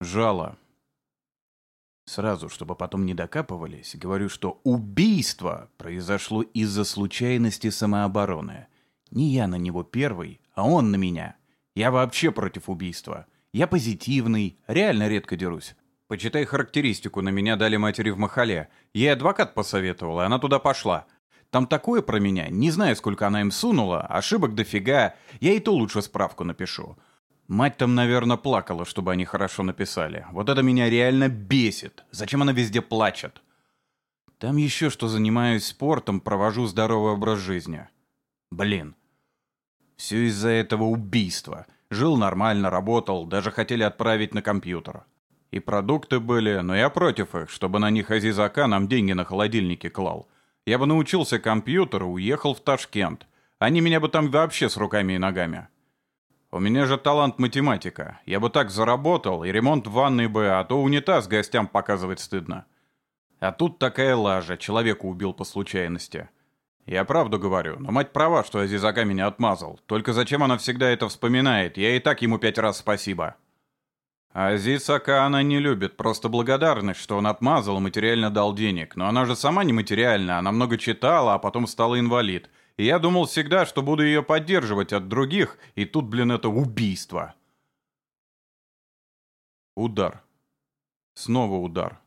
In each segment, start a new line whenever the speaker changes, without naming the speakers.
Жало. Сразу, чтобы потом не докапывались, говорю, что убийство произошло из-за случайности самообороны. Не я на него первый, а он на меня. Я вообще против убийства. Я позитивный, реально редко дерусь. Почитай характеристику, на меня дали матери в Махале. Ей адвокат посоветовал, и она туда пошла. Там такое про меня, не знаю, сколько она им сунула, ошибок дофига. Я и то лучше справку напишу. Мать там, наверное, плакала, чтобы они хорошо написали. Вот это меня реально бесит. Зачем она везде плачет? Там еще что занимаюсь спортом, провожу здоровый образ жизни. Блин. Все из-за этого убийства. Жил нормально, работал, даже хотели отправить на компьютер. И продукты были, но я против их, чтобы на них Азизака нам деньги на холодильнике клал. Я бы научился компьютеру, уехал в Ташкент. Они меня бы там вообще с руками и ногами. У меня же талант математика. Я бы так заработал, и ремонт ванной бы, а то унитаз гостям показывать стыдно. А тут такая лажа, человека убил по случайности. Я правду говорю, но мать права, что Азизака меня отмазал. Только зачем она всегда это вспоминает? Я и так ему пять раз спасибо. Азисака она не любит, просто благодарность, что он отмазал и материально дал денег. Но она же сама не материальна, она много читала, а потом стала инвалид. Я думал всегда, что буду ее поддерживать от других, и тут, блин, это убийство. Удар. Снова удар.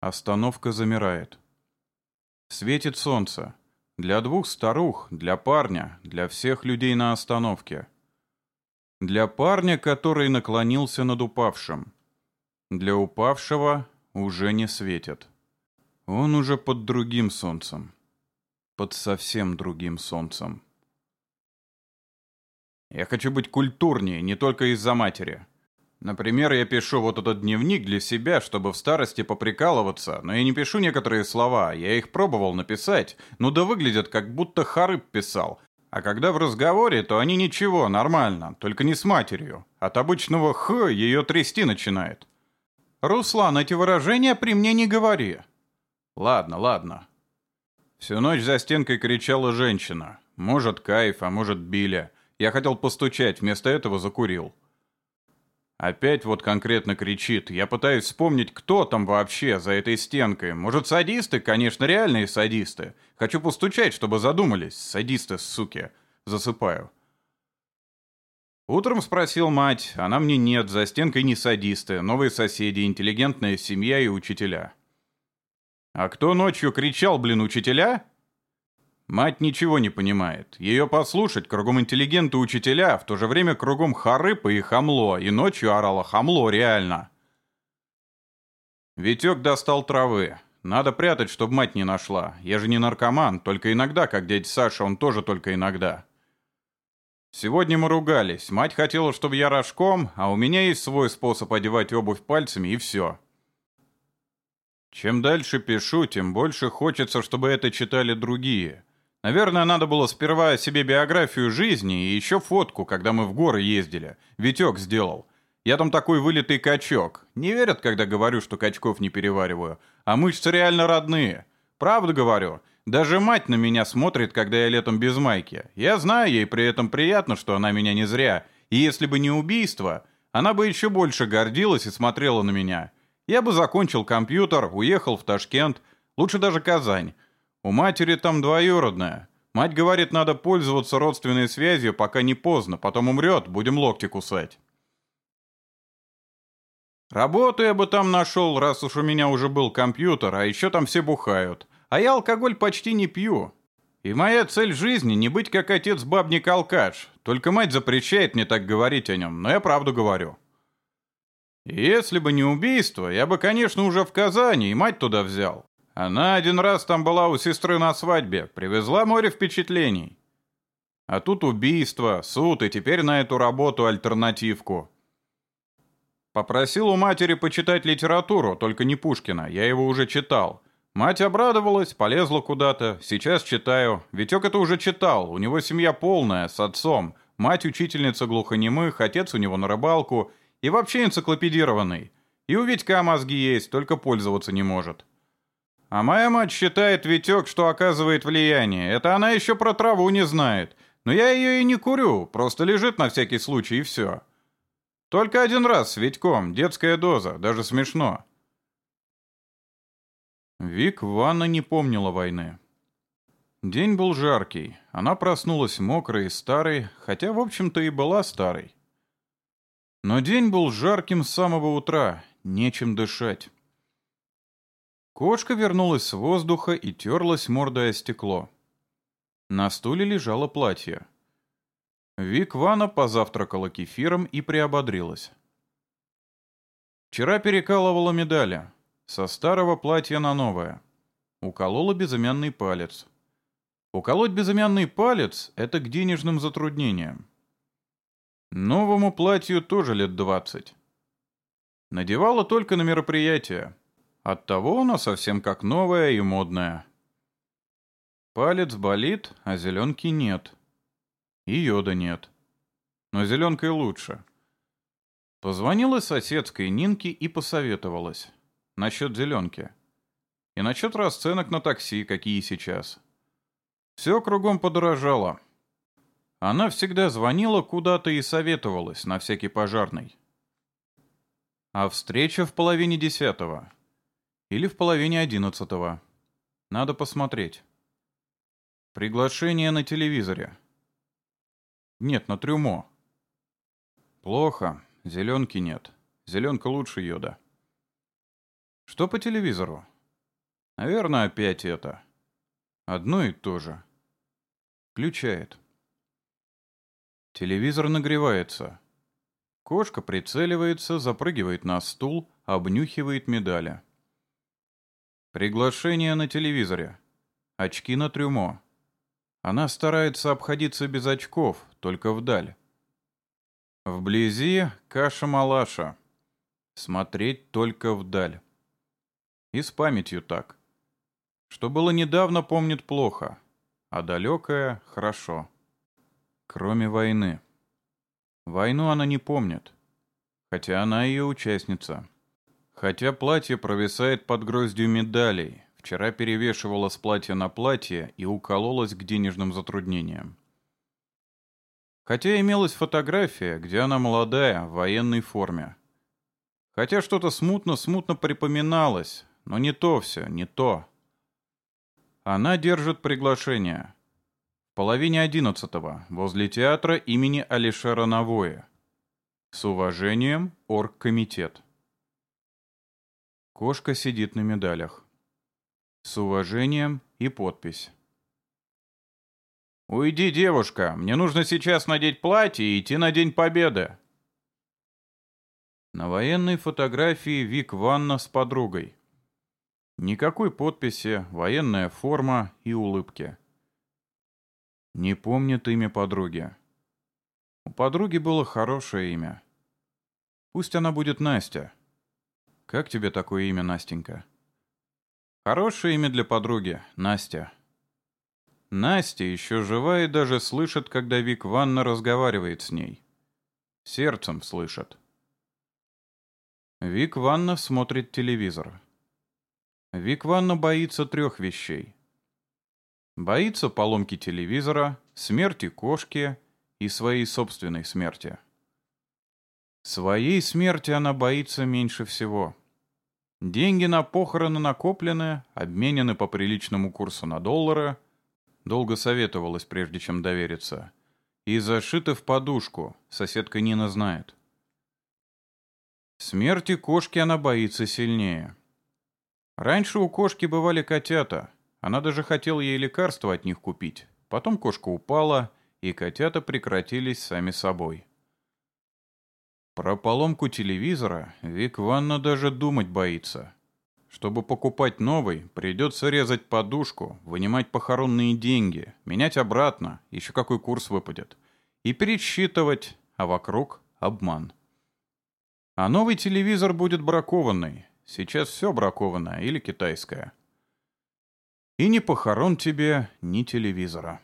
Остановка замирает. Светит солнце. Для двух старух, для парня, для всех людей на остановке. Для парня, который наклонился над упавшим. Для упавшего уже не светит. Он уже под другим солнцем под совсем другим солнцем. Я хочу быть культурнее, не только из-за матери. Например, я пишу вот этот дневник для себя, чтобы в старости поприкалываться, но я не пишу некоторые слова, я их пробовал написать, но да выглядят, как будто Харыб писал. А когда в разговоре, то они ничего, нормально, только не с матерью. От обычного «х» ее трясти начинает. «Руслан, эти выражения при мне не говори». «Ладно, ладно, Всю ночь за стенкой кричала женщина. Может, кайф, а может, Биля. Я хотел постучать, вместо этого закурил. Опять вот конкретно кричит. Я пытаюсь вспомнить, кто там вообще за этой стенкой. Может, садисты? Конечно, реальные садисты. Хочу постучать, чтобы задумались. Садисты, суки. Засыпаю. Утром спросил мать. Она мне нет, за стенкой не садисты. Новые соседи, интеллигентная семья и учителя. А кто ночью кричал, блин, учителя? Мать ничего не понимает. Ее послушать, кругом интеллигенты учителя, в то же время кругом харыпа и хамло, и ночью орала хамло реально. Витек достал травы. Надо прятать, чтобы мать не нашла. Я же не наркоман, только иногда, как дядя Саша, он тоже только иногда. Сегодня мы ругались. Мать хотела, чтобы я рожком, а у меня есть свой способ одевать обувь пальцами, и все. Чем дальше пишу, тем больше хочется, чтобы это читали другие. Наверное, надо было сперва себе биографию жизни и еще фотку, когда мы в горы ездили. Витек сделал. Я там такой вылитый качок. Не верят, когда говорю, что качков не перевариваю. А мышцы реально родные. Правда говорю. Даже мать на меня смотрит, когда я летом без майки. Я знаю, ей при этом приятно, что она меня не зря. И если бы не убийство, она бы еще больше гордилась и смотрела на меня. Я бы закончил компьютер, уехал в Ташкент, лучше даже Казань. У матери там двоюродная. Мать говорит, надо пользоваться родственной связью, пока не поздно, потом умрет, будем локти кусать. Работу я бы там нашел, раз уж у меня уже был компьютер, а еще там все бухают. А я алкоголь почти не пью. И моя цель жизни не быть как отец-бабник-алкаш. Только мать запрещает мне так говорить о нем, но я правду говорю. Если бы не убийство, я бы, конечно, уже в Казани и мать туда взял. Она один раз там была у сестры на свадьбе, привезла море впечатлений. А тут убийство, суд и теперь на эту работу альтернативку. Попросил у матери почитать литературу, только не Пушкина, я его уже читал. Мать обрадовалась, полезла куда-то, сейчас читаю. Витек это уже читал, у него семья полная, с отцом. Мать учительница глухонемых, отец у него на рыбалку – и вообще энциклопедированный. И у Витька мозги есть, только пользоваться не может. А моя мать считает Витек, что оказывает влияние. Это она еще про траву не знает. Но я ее и не курю, просто лежит на всякий случай и все. Только один раз с Витьком, детская доза, даже смешно. Вик Ванна не помнила войны. День был жаркий, она проснулась мокрой и старой, хотя, в общем-то, и была старой. Но день был жарким с самого утра, нечем дышать. Кошка вернулась с воздуха и терлась мордой о стекло. На стуле лежало платье. Вик Вана позавтракала кефиром и приободрилась. Вчера перекалывала медали. Со старого платья на новое. Уколола безымянный палец. Уколоть безымянный палец — это к денежным затруднениям. Новому платью тоже лет двадцать. Надевала только на мероприятия. Оттого оно совсем как новое и модное. Палец болит, а зеленки нет. И йода нет. Но зеленкой лучше. Позвонила соседской Нинке и посоветовалась. Насчет зеленки. И насчет расценок на такси, какие сейчас. Все кругом подорожало. Она всегда звонила куда-то и советовалась на всякий пожарный. А встреча в половине десятого. Или в половине одиннадцатого. Надо посмотреть. Приглашение на телевизоре. Нет, на трюмо. Плохо. Зеленки нет. Зеленка лучше йода. Что по телевизору? Наверное, опять это. Одно и то же. Включает. Телевизор нагревается. Кошка прицеливается, запрыгивает на стул, обнюхивает медали. Приглашение на телевизоре. Очки на трюмо. Она старается обходиться без очков, только вдаль. Вблизи каша-малаша. Смотреть только вдаль. И с памятью так. Что было недавно, помнит плохо, а далекое — хорошо. Кроме войны. Войну она не помнит, хотя она ее участница. Хотя платье провисает под гроздью медалей, вчера перевешивала с платья на платье и укололась к денежным затруднениям. Хотя имелась фотография, где она молодая, в военной форме. Хотя что-то смутно-смутно припоминалось, но не то все, не то. Она держит приглашение половине одиннадцатого, возле театра имени Алишера Навоя. С уважением, оргкомитет. Кошка сидит на медалях. С уважением и подпись. «Уйди, девушка, мне нужно сейчас надеть платье и идти на День Победы». На военной фотографии Вик Ванна с подругой. Никакой подписи, военная форма и улыбки. Не помнит имя подруги. У подруги было хорошее имя. Пусть она будет Настя. Как тебе такое имя, Настенька? Хорошее имя для подруги, Настя. Настя еще жива и даже слышит, когда Вик Ванна разговаривает с ней. Сердцем слышит. Вик Ванна смотрит телевизор. Вик Ванна боится трех вещей. Боится поломки телевизора, смерти кошки и своей собственной смерти. Своей смерти она боится меньше всего. Деньги на похороны накоплены, обменены по приличному курсу на доллары, долго советовалась, прежде чем довериться, и зашиты в подушку, соседка Нина знает. Смерти кошки она боится сильнее. Раньше у кошки бывали котята — она даже хотела ей лекарства от них купить. Потом кошка упала, и котята прекратились сами собой. Про поломку телевизора Вик Ванна даже думать боится. Чтобы покупать новый, придется резать подушку, вынимать похоронные деньги, менять обратно, еще какой курс выпадет, и пересчитывать, а вокруг обман. А новый телевизор будет бракованный. Сейчас все бракованное или китайское. И ни похорон тебе, ни телевизора.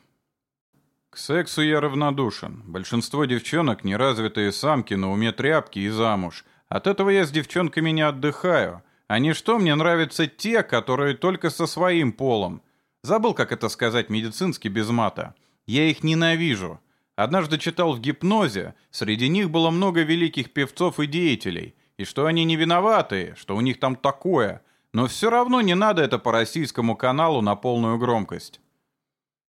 К сексу я равнодушен. Большинство девчонок — неразвитые самки на уме тряпки и замуж. От этого я с девчонками не отдыхаю. А не что мне нравятся те, которые только со своим полом. Забыл, как это сказать медицински без мата. Я их ненавижу. Однажды читал в гипнозе, среди них было много великих певцов и деятелей, и что они не виноваты, что у них там такое, но все равно не надо это по российскому каналу на полную громкость.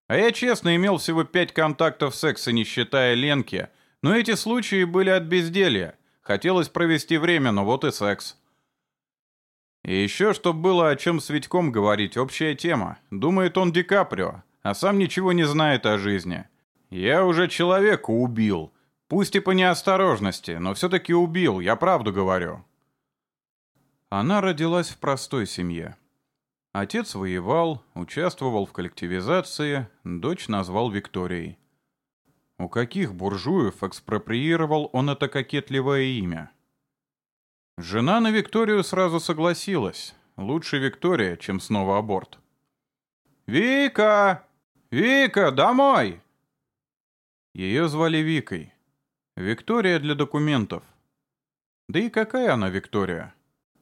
А я честно имел всего пять контактов секса, не считая Ленки, но эти случаи были от безделья. Хотелось провести время, но вот и секс. И еще, чтобы было о чем с Витьком говорить, общая тема. Думает он Ди Каприо, а сам ничего не знает о жизни. Я уже человека убил. Пусть и по неосторожности, но все-таки убил, я правду говорю. Она родилась в простой семье. Отец воевал, участвовал в коллективизации, дочь назвал Викторией. У каких буржуев экспроприировал он это кокетливое имя? Жена на Викторию сразу согласилась. Лучше Виктория, чем снова аборт. «Вика! Вика, домой!» Ее звали Викой. Виктория для документов. Да и какая она Виктория?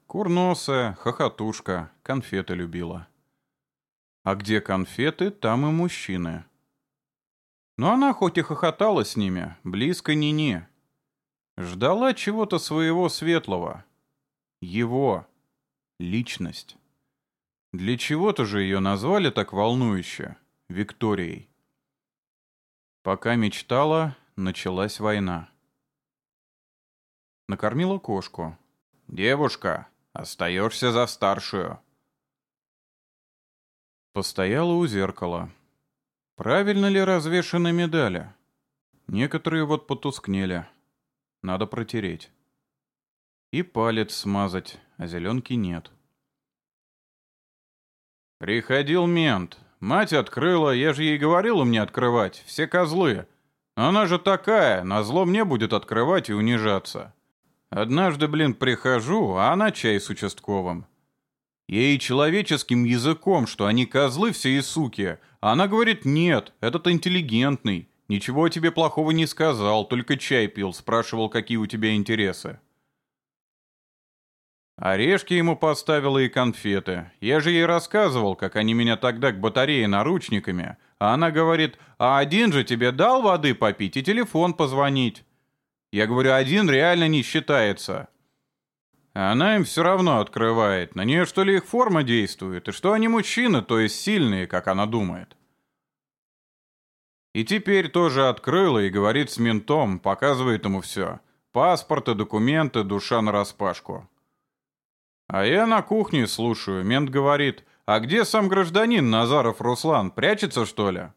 Курносая, хохотушка, конфеты любила. А где конфеты, там и мужчины. Но она хоть и хохотала с ними, близко ни-ни. Ждала чего-то своего светлого. Его. Личность. Для чего-то же ее назвали так волнующе. Викторией. Пока мечтала, началась война. Накормила кошку. «Девушка, остаешься за старшую». Постояла у зеркала. Правильно ли развешаны медали? Некоторые вот потускнели. Надо протереть. И палец смазать, а зеленки нет. Приходил мент. Мать открыла, я же ей говорил меня открывать. Все козлы. Она же такая, назло мне будет открывать и унижаться. Однажды, блин, прихожу, а она чай с участковым. Ей человеческим языком, что они козлы все и суки, а она говорит, нет, этот интеллигентный. Ничего тебе плохого не сказал, только чай пил, спрашивал, какие у тебя интересы. Орешки ему поставила и конфеты. Я же ей рассказывал, как они меня тогда к батарее наручниками. А она говорит, а один же тебе дал воды попить и телефон позвонить. Я говорю, один реально не считается. Она им все равно открывает. На нее что ли их форма действует? И что они мужчины, то есть сильные, как она думает? И теперь тоже открыла и говорит с ментом, показывает ему все. Паспорты, документы, душа нараспашку. А я на кухне слушаю. Мент говорит, а где сам гражданин Назаров Руслан? Прячется, что ли?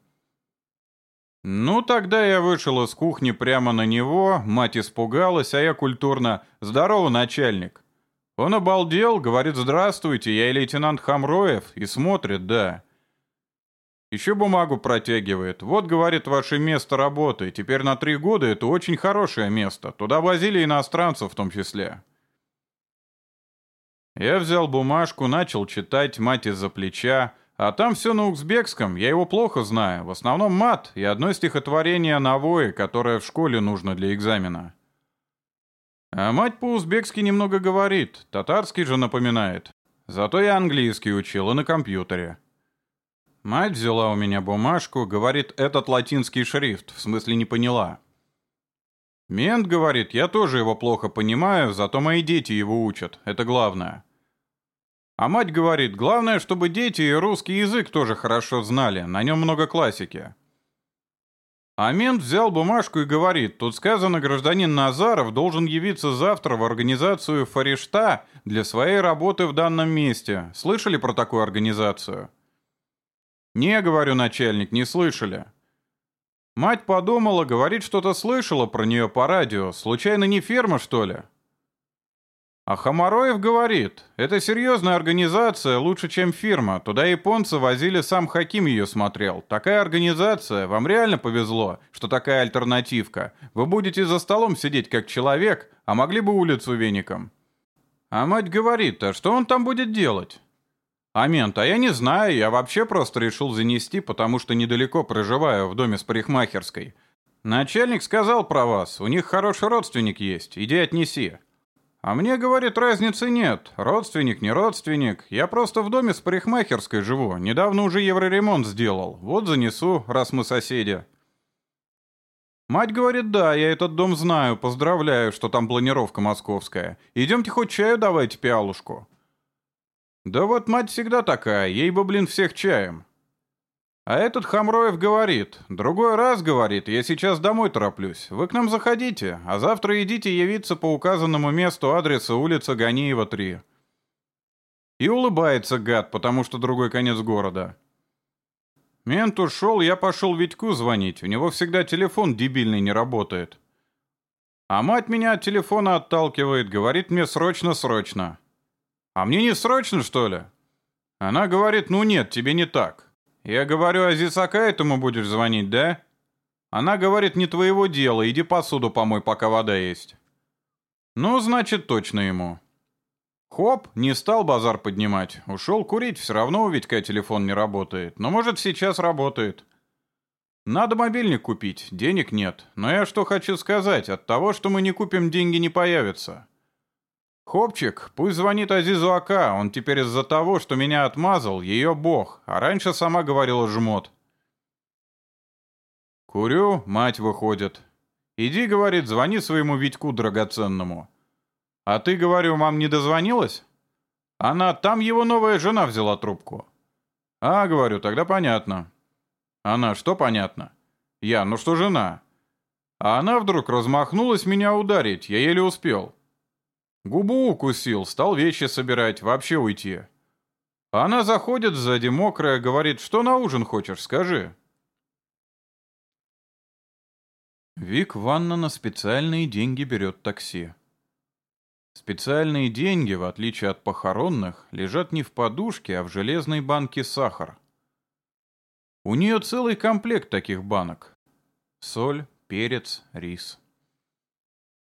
Ну, тогда я вышел из кухни прямо на него, мать испугалась, а я культурно «Здорово, начальник». Он обалдел, говорит «Здравствуйте, я лейтенант Хамроев» и смотрит, да. Еще бумагу протягивает. Вот, говорит, ваше место работы. Теперь на три года это очень хорошее место. Туда возили иностранцев в том числе. Я взял бумажку, начал читать, мать из-за плеча. А там все на узбекском, я его плохо знаю. В основном мат и одно стихотворение на вое, которое в школе нужно для экзамена. А мать по-узбекски немного говорит, татарский же напоминает. Зато я английский учил и на компьютере. Мать взяла у меня бумажку, говорит, этот латинский шрифт, в смысле не поняла. Мент говорит, я тоже его плохо понимаю, зато мои дети его учат, это главное. А мать говорит, главное, чтобы дети и русский язык тоже хорошо знали, на нем много классики. А взял бумажку и говорит, тут сказано, гражданин Назаров должен явиться завтра в организацию Фарешта для своей работы в данном месте. Слышали про такую организацию? Не, говорю, начальник, не слышали. Мать подумала, говорит, что-то слышала про нее по радио. Случайно не ферма, что ли? А Хамароев говорит, это серьезная организация, лучше, чем фирма. Туда японцы возили, сам Хаким ее смотрел. Такая организация, вам реально повезло, что такая альтернативка. Вы будете за столом сидеть как человек, а могли бы улицу веником. А мать говорит, а что он там будет делать? А мент, а я не знаю, я вообще просто решил занести, потому что недалеко проживаю в доме с парикмахерской. Начальник сказал про вас, у них хороший родственник есть, иди отнеси. А мне, говорит, разницы нет. Родственник, не родственник. Я просто в доме с парикмахерской живу. Недавно уже евроремонт сделал. Вот занесу, раз мы соседи. Мать говорит, да, я этот дом знаю, поздравляю, что там планировка московская. Идемте хоть чаю давайте пиалушку. Да вот мать всегда такая, ей бы, блин, всех чаем. А этот Хамроев говорит, другой раз говорит, я сейчас домой тороплюсь, вы к нам заходите, а завтра идите явиться по указанному месту адреса улица Ганиева, 3. И улыбается гад, потому что другой конец города. Мент ушел, я пошел Витьку звонить. У него всегда телефон дебильный не работает. А мать меня от телефона отталкивает, говорит мне срочно-срочно. А мне не срочно, что ли? Она говорит, ну нет, тебе не так. Я говорю, а Зисака этому будешь звонить, да? Она говорит, не твоего дела, иди посуду помой, пока вода есть. Ну, значит, точно ему. Хоп, не стал базар поднимать. Ушел курить, все равно у Витька телефон не работает. Но может сейчас работает. Надо мобильник купить, денег нет. Но я что хочу сказать, от того, что мы не купим, деньги не появятся. Хопчик, пусть звонит Азизу Ака, он теперь из-за того, что меня отмазал, ее бог, а раньше сама говорила жмот. Курю, мать выходит. Иди, говорит, звони своему Витьку драгоценному. «А ты, говорю, мам не дозвонилась?» «Она, там его новая жена взяла трубку». «А, говорю, тогда понятно». «Она, что понятно?» «Я, ну что жена?» А она вдруг размахнулась меня ударить, я еле успел. Губу укусил, стал вещи собирать, вообще уйти. Она заходит сзади мокрая, говорит, что на ужин хочешь, скажи. Вик Ванна на специальные деньги берет такси. Специальные деньги, в отличие от похоронных, лежат не в подушке, а в железной банке сахар. У нее целый комплект таких банок. Соль, перец, рис.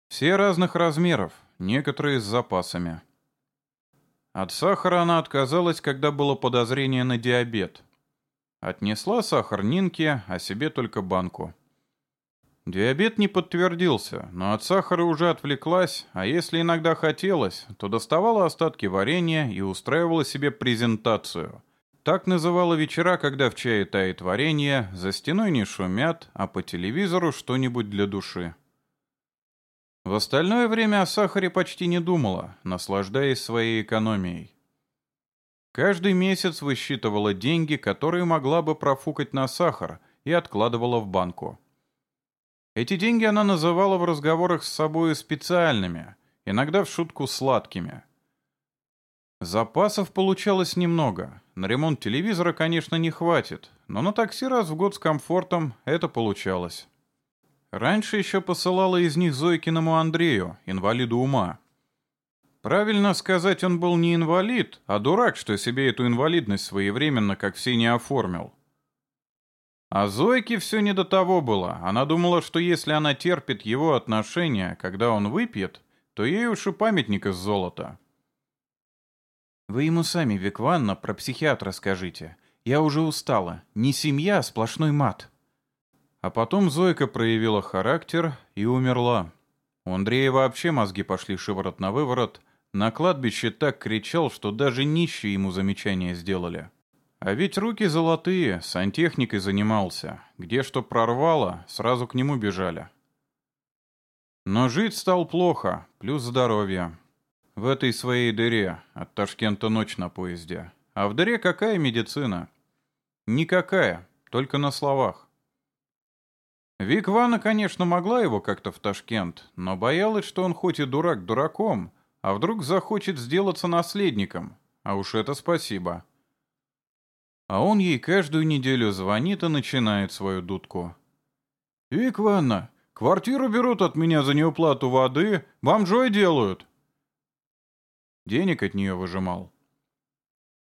Все разных размеров, некоторые с запасами. От сахара она отказалась, когда было подозрение на диабет. Отнесла сахар Нинке, а себе только банку. Диабет не подтвердился, но от сахара уже отвлеклась, а если иногда хотелось, то доставала остатки варенья и устраивала себе презентацию. Так называла вечера, когда в чае тает варенье, за стеной не шумят, а по телевизору что-нибудь для души. В остальное время о сахаре почти не думала, наслаждаясь своей экономией. Каждый месяц высчитывала деньги, которые могла бы профукать на сахар, и откладывала в банку. Эти деньги она называла в разговорах с собой специальными, иногда в шутку сладкими. Запасов получалось немного. На ремонт телевизора, конечно, не хватит, но на такси раз в год с комфортом это получалось. Раньше еще посылала из них Зойкиному Андрею, инвалиду ума. Правильно сказать, он был не инвалид, а дурак, что себе эту инвалидность своевременно, как все, не оформил. А Зойке все не до того было. Она думала, что если она терпит его отношения, когда он выпьет, то ей уж и памятник из золота. «Вы ему сами, Викванна, про психиатра скажите. Я уже устала. Не семья, а сплошной мат». А потом Зойка проявила характер и умерла. У Андрея вообще мозги пошли шиворот на выворот. На кладбище так кричал, что даже нищие ему замечания сделали. А ведь руки золотые, сантехникой занимался. Где что прорвало, сразу к нему бежали. Но жить стал плохо, плюс здоровье. В этой своей дыре, от Ташкента ночь на поезде. А в дыре какая медицина? Никакая, только на словах. Вик Вана, конечно, могла его как-то в Ташкент, но боялась, что он хоть и дурак дураком, а вдруг захочет сделаться наследником. А уж это спасибо. А он ей каждую неделю звонит и начинает свою дудку. «Вик Ванна, квартиру берут от меня за неуплату воды, бомжой делают». Денег от нее выжимал.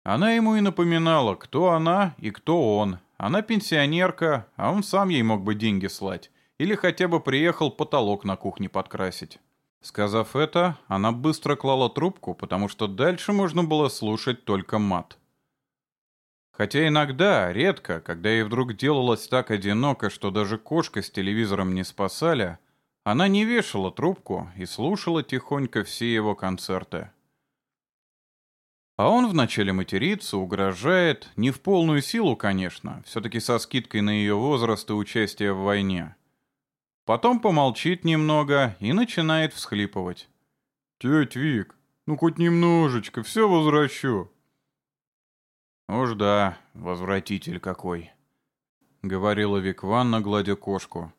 Она ему и напоминала, кто она и кто он. Она пенсионерка, а он сам ей мог бы деньги слать. Или хотя бы приехал потолок на кухне подкрасить. Сказав это, она быстро клала трубку, потому что дальше можно было слушать только мат. Хотя иногда, редко, когда ей вдруг делалось так одиноко, что даже кошка с телевизором не спасали, она не вешала трубку и слушала тихонько все его концерты. А он вначале матерится, угрожает, не в полную силу, конечно, все-таки со скидкой на ее возраст и участие в войне. Потом помолчит немного и начинает всхлипывать. «Теть Вик, ну хоть немножечко, все возвращу». «Уж да, возвратитель какой», — говорила Викванна, гладя кошку.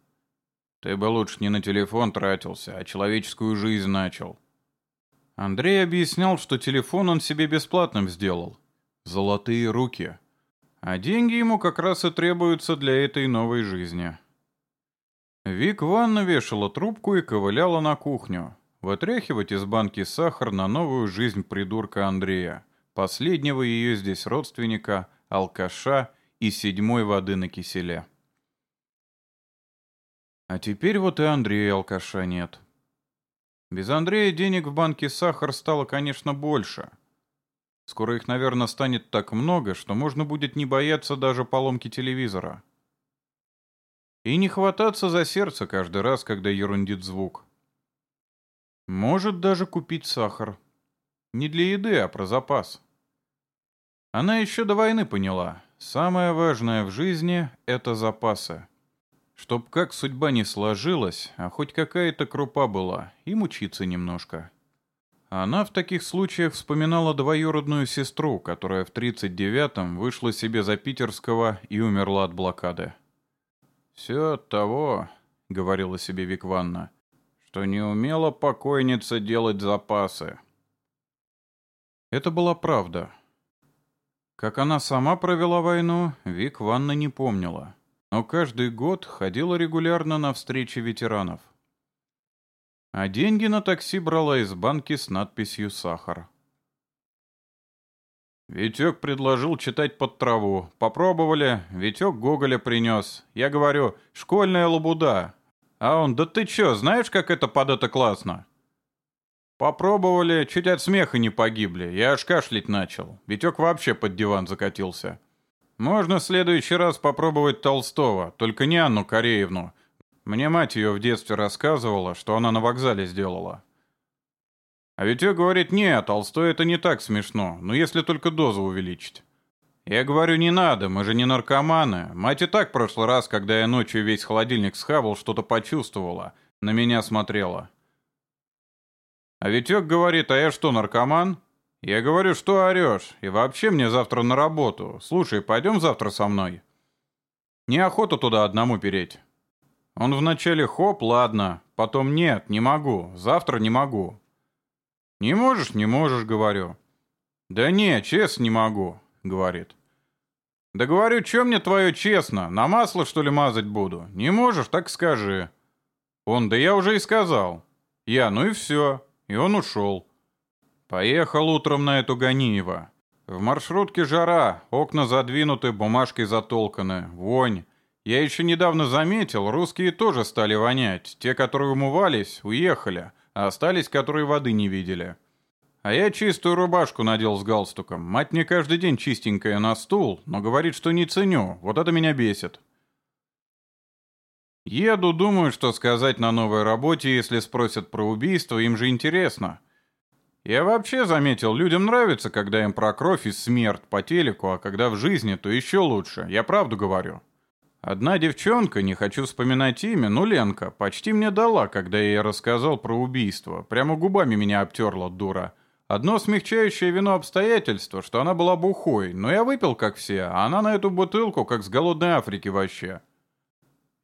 «Ты бы лучше не на телефон тратился, а человеческую жизнь начал». Андрей объяснял, что телефон он себе бесплатным сделал. Золотые руки. А деньги ему как раз и требуются для этой новой жизни. Вик Ванна вешала трубку и ковыляла на кухню. Вытряхивать из банки сахар на новую жизнь придурка Андрея, последнего ее здесь родственника, алкаша и седьмой воды на киселе. А теперь вот и Андрея алкаша нет. Без Андрея денег в банке сахар стало, конечно, больше. Скоро их, наверное, станет так много, что можно будет не бояться даже поломки телевизора. И не хвататься за сердце каждый раз, когда ерундит звук. Может даже купить сахар. Не для еды, а про запас. Она еще до войны поняла. Самое важное в жизни — это запасы. Чтоб как судьба не сложилась, а хоть какая-то крупа была, и мучиться немножко. Она в таких случаях вспоминала двоюродную сестру, которая в 39-м вышла себе за питерского и умерла от блокады. «Все от того», — говорила себе Викванна, — «что не умела покойница делать запасы». Это была правда. Как она сама провела войну, Вик Ванна не помнила, но каждый год ходила регулярно на встречи ветеранов. А деньги на такси брала из банки с надписью «Сахар». Витек предложил читать под траву. Попробовали, Витек Гоголя принес. Я говорю, школьная лабуда. А он, да ты чё, знаешь, как это под это классно? Попробовали, чуть от смеха не погибли. Я аж кашлять начал. Витек вообще под диван закатился. Можно в следующий раз попробовать Толстого, только не Анну Кореевну. Мне мать ее в детстве рассказывала, что она на вокзале сделала. А ведь я говорит, нет, Толстой это не так смешно, но если только дозу увеличить. Я говорю, не надо, мы же не наркоманы. Мать и так в прошлый раз, когда я ночью весь холодильник схавал, что-то почувствовала. На меня смотрела. А Витек говорит, а я что, наркоман? Я говорю, что орешь? И вообще мне завтра на работу. Слушай, пойдем завтра со мной. Неохота туда одному переть. Он вначале хоп, ладно, потом нет, не могу, завтра не могу. «Не можешь, не можешь», — говорю. «Да не, честно не могу», — говорит. «Да говорю, что мне твое честно? На масло, что ли, мазать буду? Не можешь, так скажи». Он, да я уже и сказал. Я, ну и все. И он ушел. Поехал утром на эту Ганиева. В маршрутке жара, окна задвинуты, бумажкой затолканы, вонь. Я еще недавно заметил, русские тоже стали вонять. Те, которые умывались, уехали а остались, которые воды не видели. А я чистую рубашку надел с галстуком. Мать мне каждый день чистенькая на стул, но говорит, что не ценю. Вот это меня бесит. Еду, думаю, что сказать на новой работе, если спросят про убийство, им же интересно. Я вообще заметил, людям нравится, когда им про кровь и смерть по телеку, а когда в жизни, то еще лучше. Я правду говорю. Одна девчонка, не хочу вспоминать имя, но Ленка, почти мне дала, когда я ей рассказал про убийство. Прямо губами меня обтерла, дура. Одно смягчающее вино обстоятельство, что она была бухой, но я выпил, как все, а она на эту бутылку, как с голодной Африки вообще.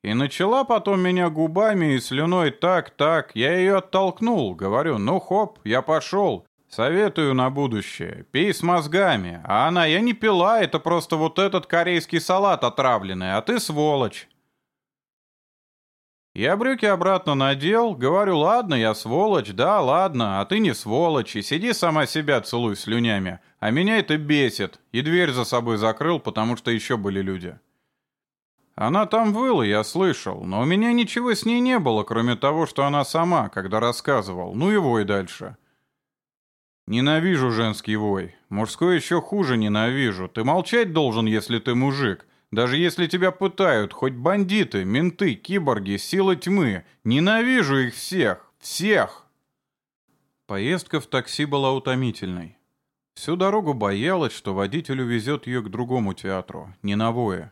И начала потом меня губами и слюной так, так, я ее оттолкнул, говорю, ну хоп, я пошел. Советую на будущее. Пей с мозгами. А она, я не пила, это просто вот этот корейский салат отравленный, а ты сволочь. Я брюки обратно надел, говорю, ладно, я сволочь, да, ладно, а ты не сволочь, и сиди сама себя целуй слюнями. А меня это бесит. И дверь за собой закрыл, потому что еще были люди. Она там выла, я слышал, но у меня ничего с ней не было, кроме того, что она сама, когда рассказывал. Ну его и дальше. Ненавижу женский вой. Мужской еще хуже ненавижу. Ты молчать должен, если ты мужик. Даже если тебя пытают, хоть бандиты, менты, киборги, силы тьмы. Ненавижу их всех. Всех!» Поездка в такси была утомительной. Всю дорогу боялась, что водитель увезет ее к другому театру, не на вое.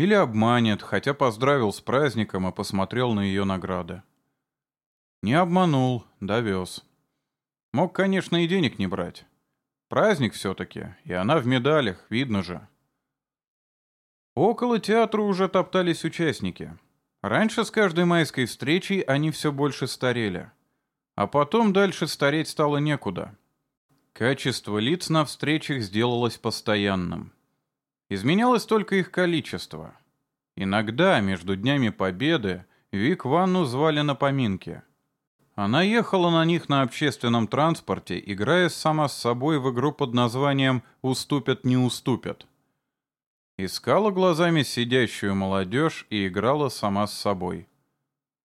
Или обманет, хотя поздравил с праздником и посмотрел на ее награды. Не обманул, довез. Мог, конечно, и денег не брать. Праздник все-таки, и она в медалях, видно же. Около театра уже топтались участники. Раньше с каждой майской встречей они все больше старели. А потом дальше стареть стало некуда. Качество лиц на встречах сделалось постоянным. Изменялось только их количество. Иногда между Днями Победы Вик Ванну звали на поминки. Она ехала на них на общественном транспорте, играя сама с собой в игру под названием «Уступят, не уступят». Искала глазами сидящую молодежь и играла сама с собой.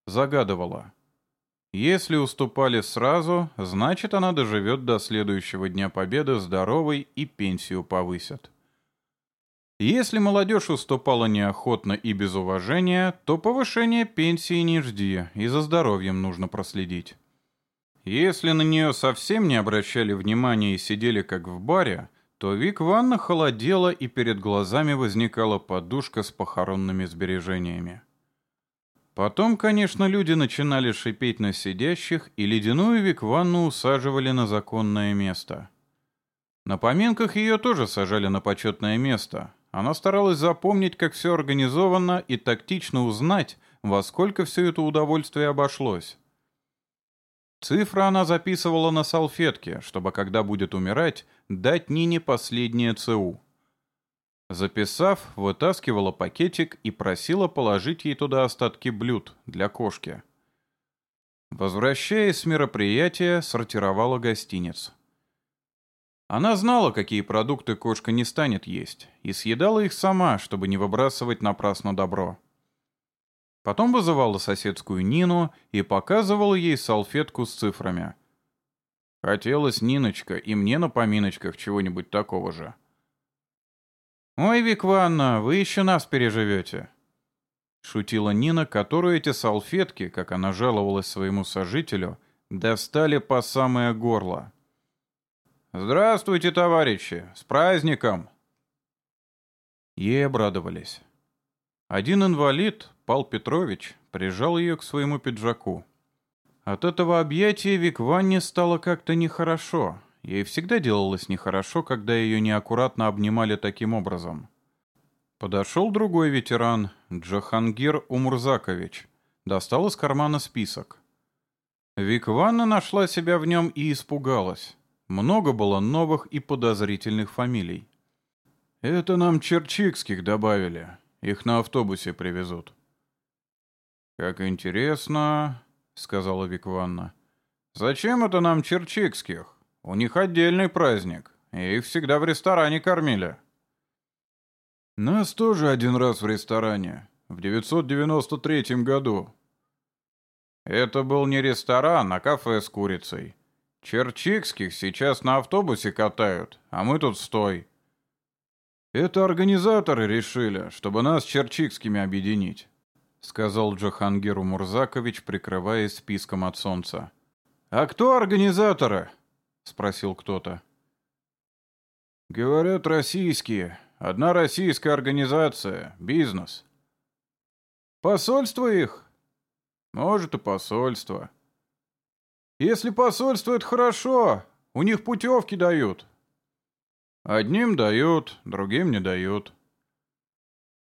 Загадывала. Если уступали сразу, значит она доживет до следующего Дня Победы здоровой и пенсию повысят. Если молодежь уступала неохотно и без уважения, то повышение пенсии не жди, и за здоровьем нужно проследить. Если на нее совсем не обращали внимания и сидели как в баре, то Вик Ванна холодела и перед глазами возникала подушка с похоронными сбережениями. Потом, конечно, люди начинали шипеть на сидящих, и ледяную Вик Ванну усаживали на законное место. На поминках ее тоже сажали на почетное место. Она старалась запомнить, как все организовано, и тактично узнать, во сколько все это удовольствие обошлось. Цифры она записывала на салфетке, чтобы, когда будет умирать, дать Нине последнее ЦУ. Записав, вытаскивала пакетик и просила положить ей туда остатки блюд для кошки. Возвращаясь с мероприятия, сортировала гостиниц. Она знала, какие продукты кошка не станет есть, и съедала их сама, чтобы не выбрасывать напрасно добро. Потом вызывала соседскую Нину и показывала ей салфетку с цифрами. Хотелось, Ниночка, и мне на поминочках чего-нибудь такого же. «Ой, Викванна, вы еще нас переживете!» Шутила Нина, которую эти салфетки, как она жаловалась своему сожителю, достали по самое горло. «Здравствуйте, товарищи! С праздником!» Ей обрадовались. Один инвалид, Пал Петрович прижал ее к своему пиджаку. От этого объятия Викванне стало как-то нехорошо. Ей всегда делалось нехорошо, когда ее неаккуратно обнимали таким образом. Подошел другой ветеран, Джахангир Умурзакович. Достал из кармана список. Викванна нашла себя в нем и испугалась. Много было новых и подозрительных фамилий. «Это нам Черчикских добавили. Их на автобусе привезут». «Как интересно», — сказала Викванна. «Зачем это нам черчикских? У них отдельный праздник, и их всегда в ресторане кормили». «Нас тоже один раз в ресторане, в 993 году». «Это был не ресторан, а кафе с курицей. Черчикских сейчас на автобусе катают, а мы тут стой». «Это организаторы решили, чтобы нас с Черчикскими объединить». — сказал Джахангиру Мурзакович, прикрываясь списком от солнца. «А кто организаторы?» — спросил кто-то. «Говорят, российские. Одна российская организация. Бизнес». «Посольство их?» «Может, и посольство». «Если посольство, это хорошо. У них путевки дают». «Одним дают, другим не дают».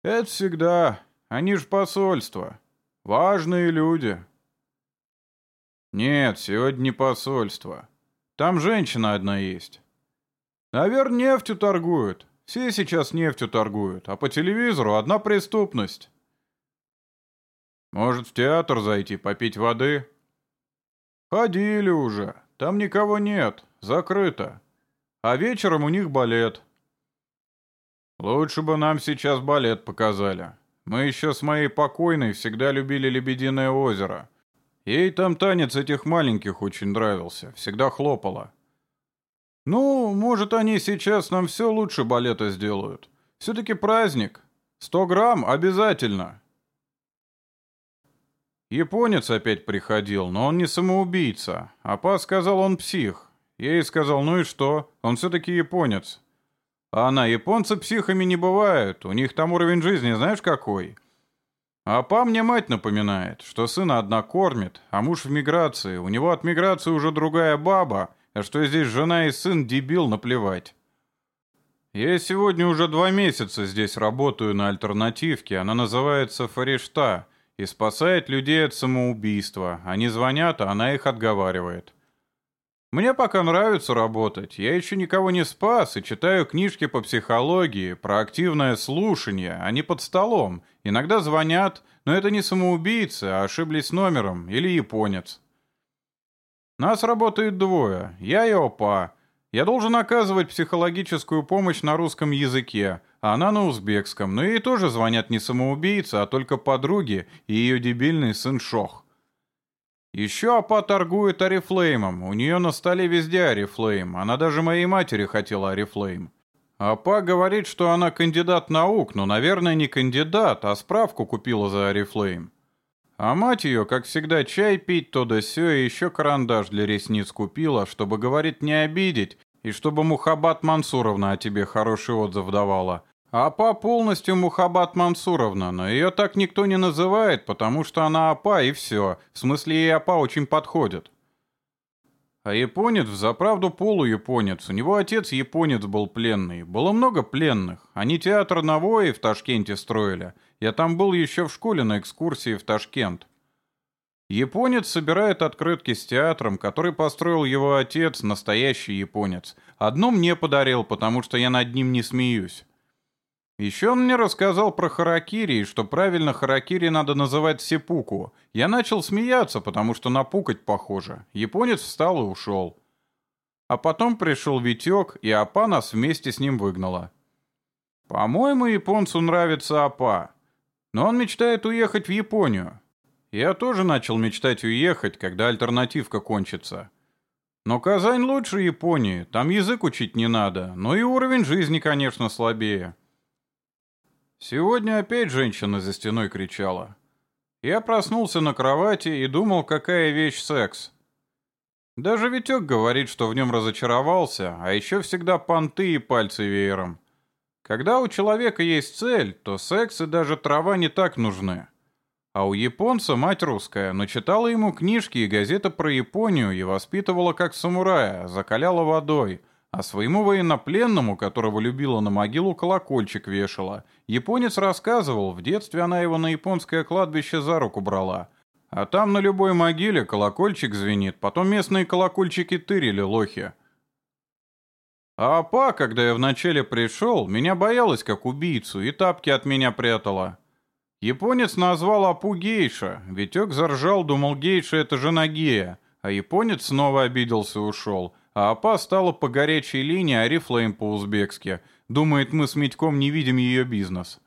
«Это всегда. Они ж посольство. Важные люди. Нет, сегодня не посольство. Там женщина одна есть. Наверное, нефтью торгуют. Все сейчас нефтью торгуют, а по телевизору одна преступность. Может, в театр зайти, попить воды? Ходили уже. Там никого нет. Закрыто. А вечером у них балет. Лучше бы нам сейчас балет показали. Мы еще с моей покойной всегда любили Лебединое озеро. Ей там танец этих маленьких очень нравился, всегда хлопала. Ну, может, они сейчас нам все лучше балета сделают. Все-таки праздник. Сто грамм обязательно. Японец опять приходил, но он не самоубийца. А па сказал, он псих. Я ей сказал, ну и что? Он все-таки японец. А она, японцы психами не бывают, у них там уровень жизни знаешь какой? А по мне мать напоминает, что сына одна кормит, а муж в миграции, у него от миграции уже другая баба, а что здесь жена и сын дебил наплевать. Я сегодня уже два месяца здесь работаю на альтернативке, она называется «Фарешта», и спасает людей от самоубийства. Они звонят, а она их отговаривает. Мне пока нравится работать. Я еще никого не спас и читаю книжки по психологии, про активное слушание, а не под столом. Иногда звонят, но это не самоубийцы, а ошиблись номером или японец. Нас работает двое, я и ОПА. Я должен оказывать психологическую помощь на русском языке, она на узбекском, но ей тоже звонят не самоубийцы, а только подруги и ее дебильный сын Шох. Еще Апа торгует Арифлеймом, у нее на столе везде Арифлейм, она даже моей матери хотела Арифлейм. Апа говорит, что она кандидат наук, но, наверное, не кандидат, а справку купила за Арифлейм. А мать ее, как всегда, чай пить то да сё, и еще карандаш для ресниц купила, чтобы, говорит, не обидеть, и чтобы Мухабат Мансуровна о тебе хороший отзыв давала. Апа полностью Мухабат Мансуровна, но ее так никто не называет, потому что она Апа и все. В смысле, ей Апа очень подходит. А японец взаправду полуяпонец. У него отец японец был пленный. Было много пленных. Они театр Навои в Ташкенте строили. Я там был еще в школе на экскурсии в Ташкент. Японец собирает открытки с театром, который построил его отец, настоящий японец. Одну мне подарил, потому что я над ним не смеюсь. Еще он мне рассказал про харакири, и что правильно харакири надо называть сепуку. Я начал смеяться, потому что напукать похоже. Японец встал и ушел. А потом пришел Витек, и Апа нас вместе с ним выгнала. По-моему, японцу нравится Апа. Но он мечтает уехать в Японию. Я тоже начал мечтать уехать, когда альтернативка кончится. Но Казань лучше Японии, там язык учить не надо, но и уровень жизни, конечно, слабее. Сегодня опять женщина за стеной кричала. Я проснулся на кровати и думал, какая вещь секс. Даже Витек говорит, что в нем разочаровался, а еще всегда понты и пальцы веером. Когда у человека есть цель, то секс и даже трава не так нужны. А у японца мать русская, но читала ему книжки и газеты про Японию и воспитывала как самурая, закаляла водой. А своему военнопленному, которого любила на могилу, колокольчик вешала. Японец рассказывал, в детстве она его на японское кладбище за руку брала. А там на любой могиле колокольчик звенит, потом местные колокольчики тырили лохи. А апа, когда я вначале пришел, меня боялась как убийцу и тапки от меня прятала. Японец назвал Апу гейша. Витек заржал, думал, гейша — это жена гея. А японец снова обиделся и ушел. А Апа стала по горячей линии, а Рифлейм по-узбекски. Думает, мы с Митьком не видим ее бизнес.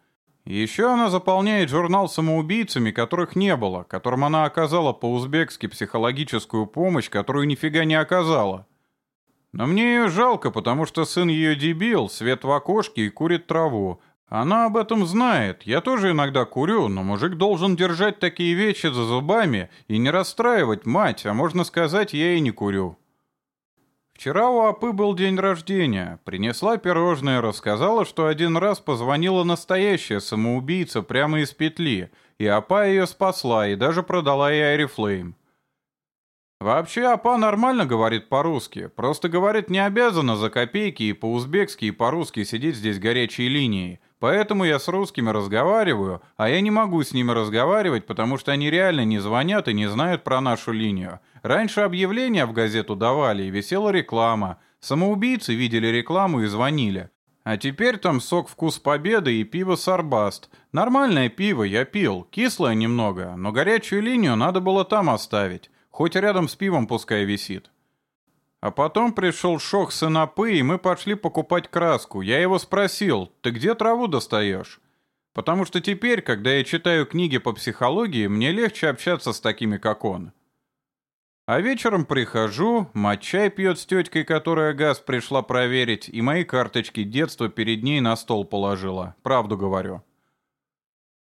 Еще она заполняет журнал самоубийцами, которых не было, которым она оказала по-узбекски психологическую помощь, которую нифига не оказала. Но мне ее жалко, потому что сын ее дебил, свет в окошке и курит траву, она об этом знает. Я тоже иногда курю, но мужик должен держать такие вещи за зубами и не расстраивать мать, а можно сказать, я и не курю. Вчера у Апы был день рождения. Принесла пирожное, рассказала, что один раз позвонила настоящая самоубийца прямо из петли, и Апа ее спасла и даже продала ей Арифлейм. Вообще Апа нормально говорит по-русски, просто говорит не обязана за копейки и по-узбекски и по-русски сидеть здесь горячей линией – Поэтому я с русскими разговариваю, а я не могу с ними разговаривать, потому что они реально не звонят и не знают про нашу линию. Раньше объявления в газету давали, и висела реклама. Самоубийцы видели рекламу и звонили. А теперь там сок «Вкус Победы» и пиво «Сарбаст». Нормальное пиво я пил, кислое немного, но горячую линию надо было там оставить. Хоть рядом с пивом пускай висит. А потом пришел шок сынопы, и мы пошли покупать краску. Я его спросил, ты где траву достаешь? Потому что теперь, когда я читаю книги по психологии, мне легче общаться с такими, как он. А вечером прихожу, мать чай пьет с теткой, которая газ пришла проверить, и мои карточки детства перед ней на стол положила. Правду говорю.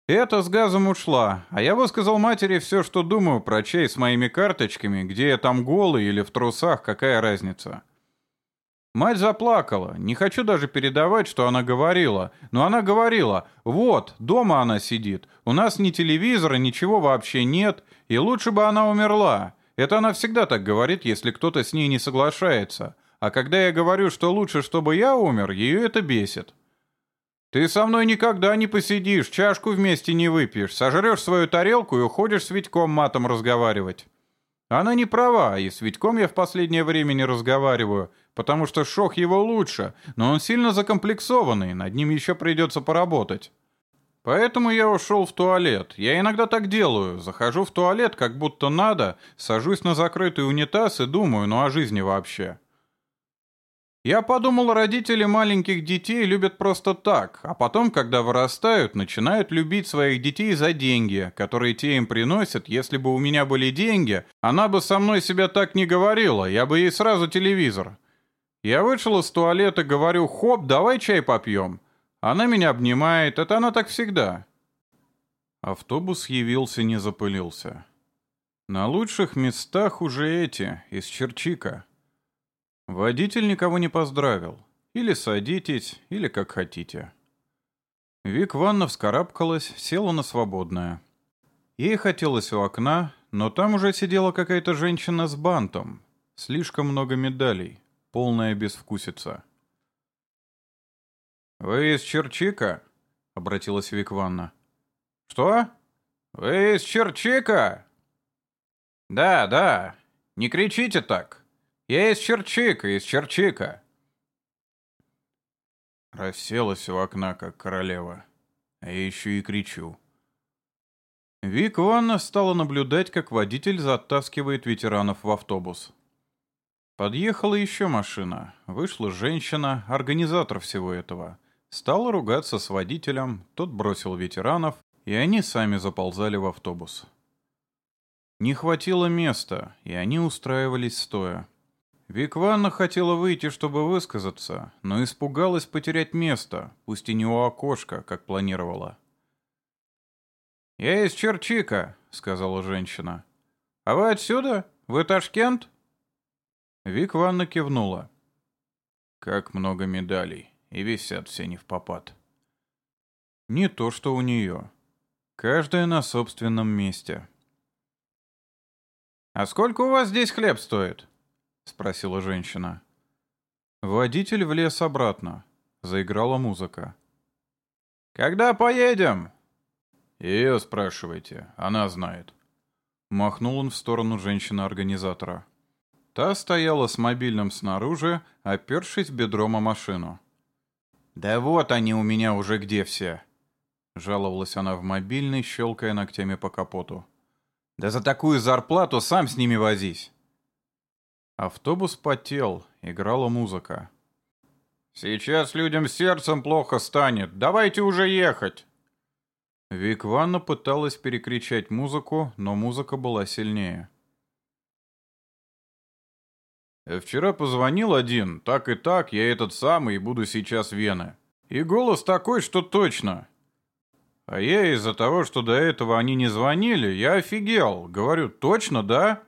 Это с газом ушла, а я высказал матери все, что думаю про чай с моими карточками, где я там голый или в трусах, какая разница. Мать заплакала. Не хочу даже передавать, что она говорила. Но она говорила, вот, дома она сидит. У нас ни телевизора, ничего вообще нет. И лучше бы она умерла. Это она всегда так говорит, если кто-то с ней не соглашается. А когда я говорю, что лучше, чтобы я умер, ее это бесит. Ты со мной никогда не посидишь, чашку вместе не выпьешь, сожрешь свою тарелку и уходишь с Витьком матом разговаривать. Она не права, и с Витьком я в последнее время не разговариваю, потому что Шох его лучше, но он сильно закомплексованный, над ним еще придется поработать. Поэтому я ушел в туалет. Я иногда так делаю. Захожу в туалет, как будто надо, сажусь на закрытый унитаз и думаю, ну о жизни вообще. Я подумал, родители маленьких детей любят просто так, а потом, когда вырастают, начинают любить своих детей за деньги, которые те им приносят. Если бы у меня были деньги, она бы со мной себя так не говорила, я бы ей сразу телевизор. Я вышел из туалета, говорю, хоп, давай чай попьем. Она меня обнимает, это она так всегда. Автобус явился, не запылился. На лучших местах уже эти, из Черчика. Водитель никого не поздравил. Или садитесь, или как хотите. Вик Ванна вскарабкалась, села на свободное. Ей хотелось у окна, но там уже сидела какая-то женщина с бантом. Слишком много медалей, полная безвкусица. «Вы из Черчика?» — обратилась Викванна. «Что? Вы из Черчика?» «Да, да. Не кричите так. Я из Черчика, из Черчика». Расселась у окна, как королева. А я еще и кричу. Вик Ванна стала наблюдать, как водитель затаскивает ветеранов в автобус. Подъехала еще машина. Вышла женщина, организатор всего этого. Стала ругаться с водителем, тот бросил ветеранов, и они сами заползали в автобус. Не хватило места, и они устраивались стоя. Викванна хотела выйти, чтобы высказаться, но испугалась потерять место, пусть и не у окошка, как планировала. «Я из Черчика», — сказала женщина. «А вы отсюда? Вы Ташкент?» Викванна кивнула. «Как много медалей и висят все не в попад. Не то, что у нее. Каждая на собственном месте. «А сколько у вас здесь хлеб стоит?» — спросила женщина. Водитель влез обратно. Заиграла музыка. «Когда поедем?» «Ее спрашивайте, она знает». Махнул он в сторону женщины-организатора. Та стояла с мобильным снаружи, опершись бедром о машину. «Да вот они у меня уже где все!» Жаловалась она в мобильный, щелкая ногтями по капоту. «Да за такую зарплату сам с ними возись!» Автобус потел, играла музыка. «Сейчас людям сердцем плохо станет, давайте уже ехать!» Вик Ванна пыталась перекричать музыку, но музыка была сильнее. Вчера позвонил один, так и так, я этот самый и буду сейчас Вены. И голос такой, что точно. А я из-за того, что до этого они не звонили, я офигел. Говорю, точно, да?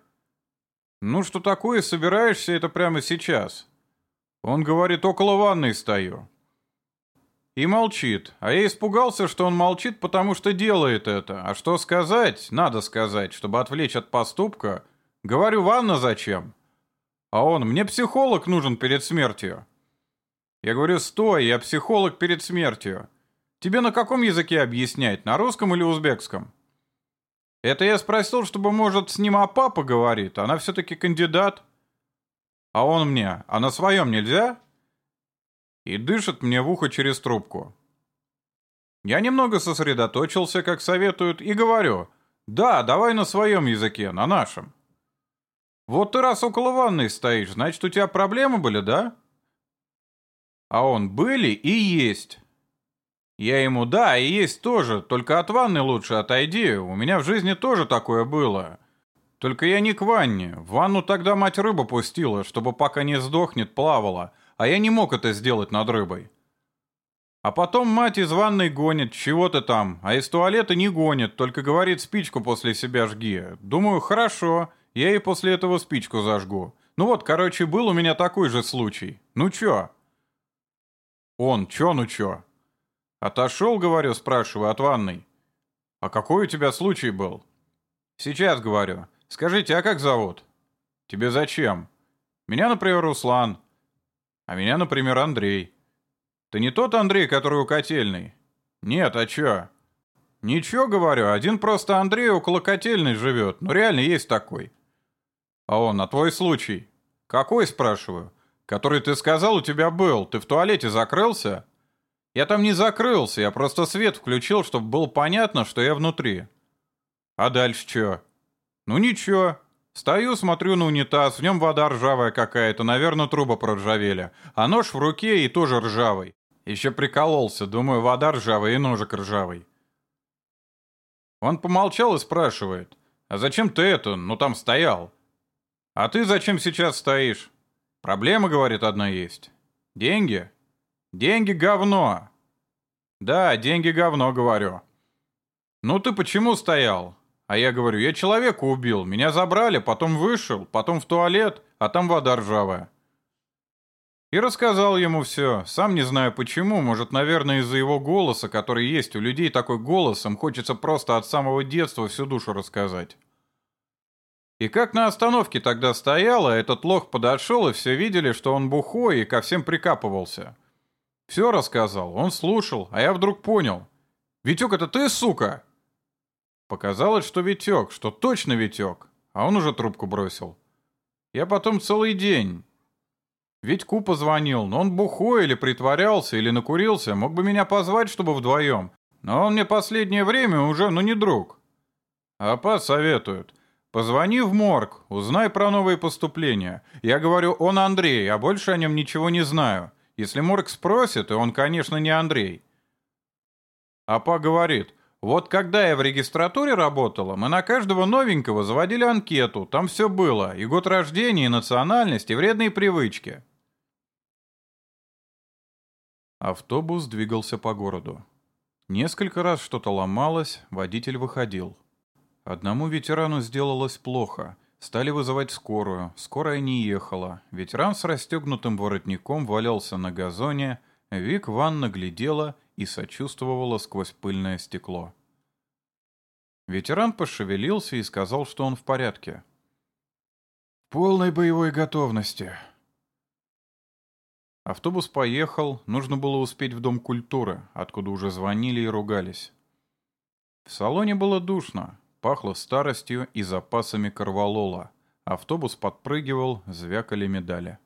Ну что такое, собираешься это прямо сейчас? Он говорит, около ванной стою. И молчит. А я испугался, что он молчит, потому что делает это. А что сказать? Надо сказать, чтобы отвлечь от поступка. Говорю, ванна зачем? А он, мне психолог нужен перед смертью. Я говорю, стой, я психолог перед смертью. Тебе на каком языке объяснять, на русском или узбекском? Это я спросил, чтобы, может, с ним а папа говорит, она все-таки кандидат. А он мне, а на своем нельзя? И дышит мне в ухо через трубку. Я немного сосредоточился, как советуют, и говорю, да, давай на своем языке, на нашем. Вот ты раз около ванной стоишь, значит, у тебя проблемы были, да? А он были и есть. Я ему, да, и есть тоже, только от ванны лучше отойди, у меня в жизни тоже такое было. Только я не к ванне, в ванну тогда мать рыбу пустила, чтобы пока не сдохнет, плавала, а я не мог это сделать над рыбой. А потом мать из ванной гонит, чего ты там, а из туалета не гонит, только говорит спичку после себя жги. Думаю, хорошо, я ей после этого спичку зажгу. Ну вот, короче, был у меня такой же случай. Ну чё? Он, чё, ну чё? Отошел, говорю, спрашиваю, от ванной. А какой у тебя случай был? Сейчас, говорю. Скажите, а как зовут? Тебе зачем? Меня, например, Руслан. А меня, например, Андрей. Ты не тот Андрей, который у котельной? Нет, а чё? Ничего, говорю, один просто Андрей около котельной живет. Ну реально есть такой. А он, а твой случай? Какой, спрашиваю? Который ты сказал, у тебя был. Ты в туалете закрылся? Я там не закрылся, я просто свет включил, чтобы было понятно, что я внутри. А дальше чё? Ну ничего. Стою, смотрю на унитаз, в нем вода ржавая какая-то, наверное, трубы проржавели. А нож в руке и тоже ржавый. Еще прикололся, думаю, вода ржавая и ножик ржавый. Он помолчал и спрашивает, а зачем ты это, ну там стоял? А ты зачем сейчас стоишь? Проблема, говорит, одна есть. Деньги? Деньги говно. Да, деньги говно, говорю. Ну ты почему стоял? А я говорю, я человека убил, меня забрали, потом вышел, потом в туалет, а там вода ржавая. И рассказал ему все, сам не знаю почему, может, наверное, из-за его голоса, который есть у людей такой голосом, хочется просто от самого детства всю душу рассказать. И как на остановке тогда стояла, этот лох подошел, и все видели, что он бухой и ко всем прикапывался. Все рассказал, он слушал, а я вдруг понял. «Витек, это ты, сука?» Показалось, что Витек, что точно Витек, а он уже трубку бросил. Я потом целый день. Витьку позвонил, но он бухой или притворялся, или накурился, мог бы меня позвать, чтобы вдвоем. Но он мне последнее время уже, ну, не друг. А посоветуют. Позвони в морг, узнай про новые поступления. Я говорю, он Андрей, а больше о нем ничего не знаю. Если морг спросит, и он, конечно, не Андрей. Апа говорит, вот когда я в регистратуре работала, мы на каждого новенького заводили анкету, там все было, и год рождения, и национальность, и вредные привычки. Автобус двигался по городу. Несколько раз что-то ломалось, водитель выходил. Одному ветерану сделалось плохо. Стали вызывать скорую. Скорая не ехала. Ветеран с расстегнутым воротником валялся на газоне. Вик ванна глядела и сочувствовала сквозь пыльное стекло. Ветеран пошевелился и сказал, что он в порядке. «В полной боевой готовности». Автобус поехал, нужно было успеть в Дом культуры, откуда уже звонили и ругались. В салоне было душно, пахло старостью и запасами корвалола. Автобус подпрыгивал, звякали медали.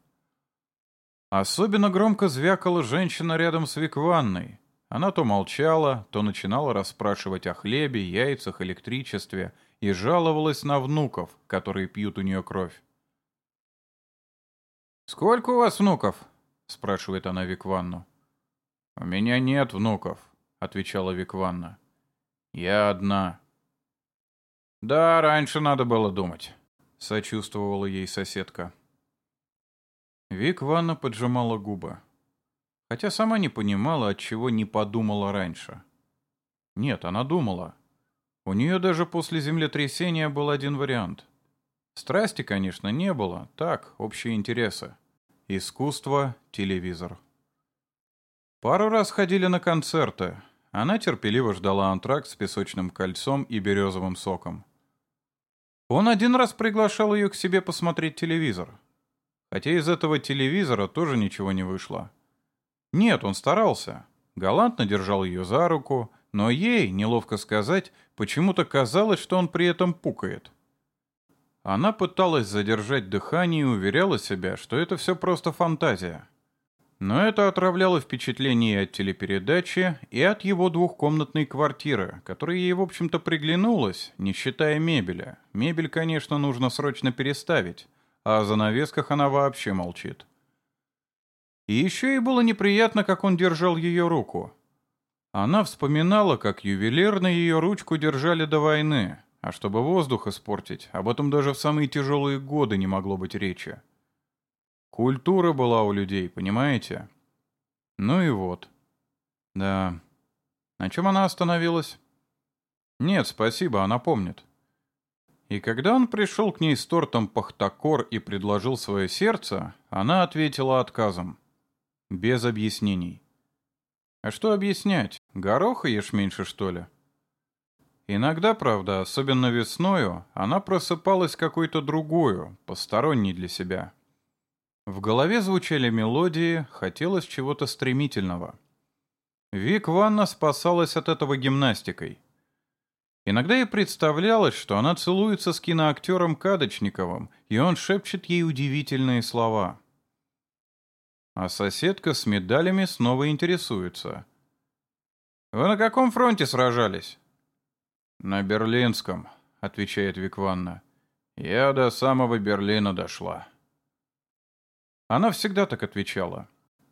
Особенно громко звякала женщина рядом с Викванной. Она то молчала, то начинала расспрашивать о хлебе, яйцах, электричестве и жаловалась на внуков, которые пьют у нее кровь. «Сколько у вас внуков?» — спрашивает она Викванну. «У меня нет внуков», — отвечала Викванна. «Я одна». «Да, раньше надо было думать», — сочувствовала ей соседка. Вик Ванна поджимала губы хотя сама не понимала, от чего не подумала раньше. Нет, она думала. У нее даже после землетрясения был один вариант. Страсти, конечно, не было, так, общие интересы. Искусство, телевизор. Пару раз ходили на концерты. Она терпеливо ждала антракт с песочным кольцом и березовым соком. Он один раз приглашал ее к себе посмотреть телевизор. Хотя из этого телевизора тоже ничего не вышло. Нет, он старался. Галантно держал ее за руку, но ей, неловко сказать, почему-то казалось, что он при этом пукает. Она пыталась задержать дыхание и уверяла себя, что это все просто фантазия. Но это отравляло впечатление от телепередачи и от его двухкомнатной квартиры, которая ей, в общем-то, приглянулась, не считая мебели. Мебель, конечно, нужно срочно переставить, а о занавесках она вообще молчит. И еще ей было неприятно, как он держал ее руку. Она вспоминала, как ювелирно ее ручку держали до войны, а чтобы воздух испортить, об этом даже в самые тяжелые годы не могло быть речи. Культура была у людей, понимаете? Ну и вот. Да. На чем она остановилась? Нет, спасибо, она помнит. И когда он пришел к ней с тортом пахтакор и предложил свое сердце, она ответила отказом. Без объяснений. А что объяснять? Гороха ешь меньше, что ли? Иногда, правда, особенно весною, она просыпалась какой-то другую, посторонней для себя. В голове звучали мелодии, хотелось чего-то стремительного. Вик Ванна спасалась от этого гимнастикой. Иногда ей представлялось, что она целуется с киноактером Кадочниковым, и он шепчет ей удивительные слова. А соседка с медалями снова интересуется. «Вы на каком фронте сражались?» «На Берлинском», — отвечает Викванна. «Я до самого Берлина дошла». Она всегда так отвечала.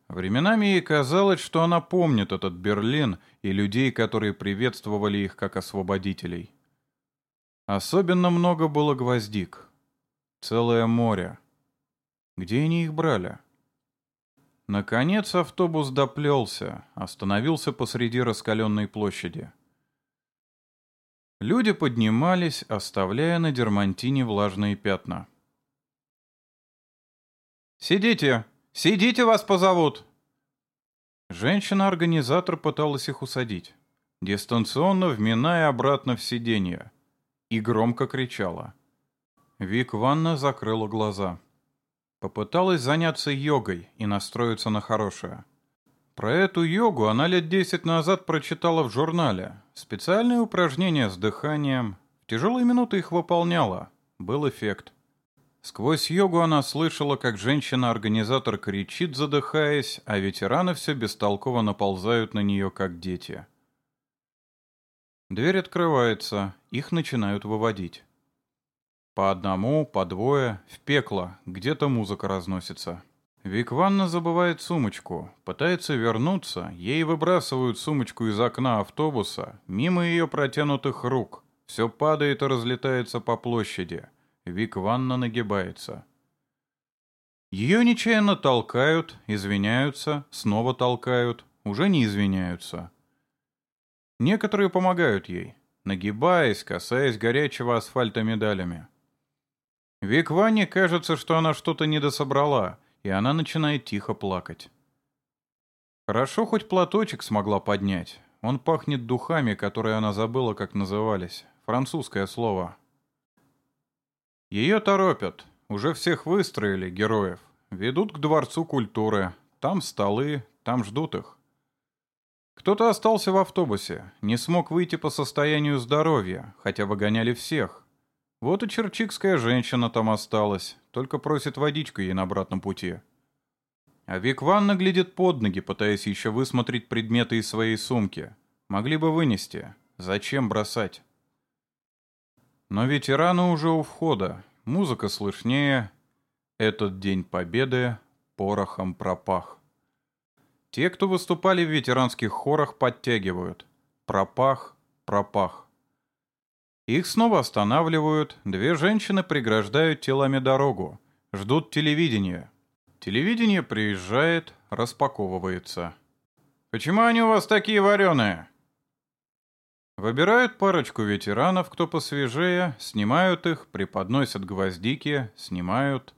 Временами ей казалось, что она помнит этот Берлин и людей, которые приветствовали их как освободителей. Особенно много было гвоздик. Целое море. Где они их брали? Наконец автобус доплелся, остановился посреди раскаленной площади. Люди поднимались, оставляя на дермантине влажные пятна. «Сидите! Сидите, вас позовут!» Женщина-организатор пыталась их усадить, дистанционно вминая обратно в сиденье, и громко кричала. Вик Ванна закрыла глаза. Попыталась заняться йогой и настроиться на хорошее. Про эту йогу она лет десять назад прочитала в журнале. Специальные упражнения с дыханием. В тяжелые минуты их выполняла. Был эффект. Сквозь йогу она слышала, как женщина-организатор кричит, задыхаясь, а ветераны все бестолково наползают на нее, как дети. Дверь открывается, их начинают выводить. По одному, по двое, в пекло, где-то музыка разносится. Викванна забывает сумочку, пытается вернуться, ей выбрасывают сумочку из окна автобуса, мимо ее протянутых рук. Все падает и разлетается по площади. Викванна нагибается. Ее нечаянно толкают, извиняются, снова толкают, уже не извиняются. Некоторые помогают ей, нагибаясь, касаясь горячего асфальта медалями. Викванне кажется, что она что-то недособрала — и она начинает тихо плакать. Хорошо, хоть платочек смогла поднять. Он пахнет духами, которые она забыла, как назывались. Французское слово. Ее торопят. Уже всех выстроили, героев. Ведут к Дворцу культуры. Там столы, там ждут их. Кто-то остался в автобусе, не смог выйти по состоянию здоровья, хотя выгоняли всех. Вот и черчикская женщина там осталась, только просит водичку ей на обратном пути. А Вик Ванна глядит под ноги, пытаясь еще высмотреть предметы из своей сумки. Могли бы вынести. Зачем бросать? Но ветераны уже у входа. Музыка слышнее. Этот день победы порохом пропах. Те, кто выступали в ветеранских хорах, подтягивают. Пропах, пропах. Их снова останавливают, две женщины преграждают телами дорогу, ждут телевидения. Телевидение приезжает, распаковывается. «Почему они у вас такие вареные?» Выбирают парочку ветеранов, кто посвежее, снимают их, преподносят гвоздики, снимают.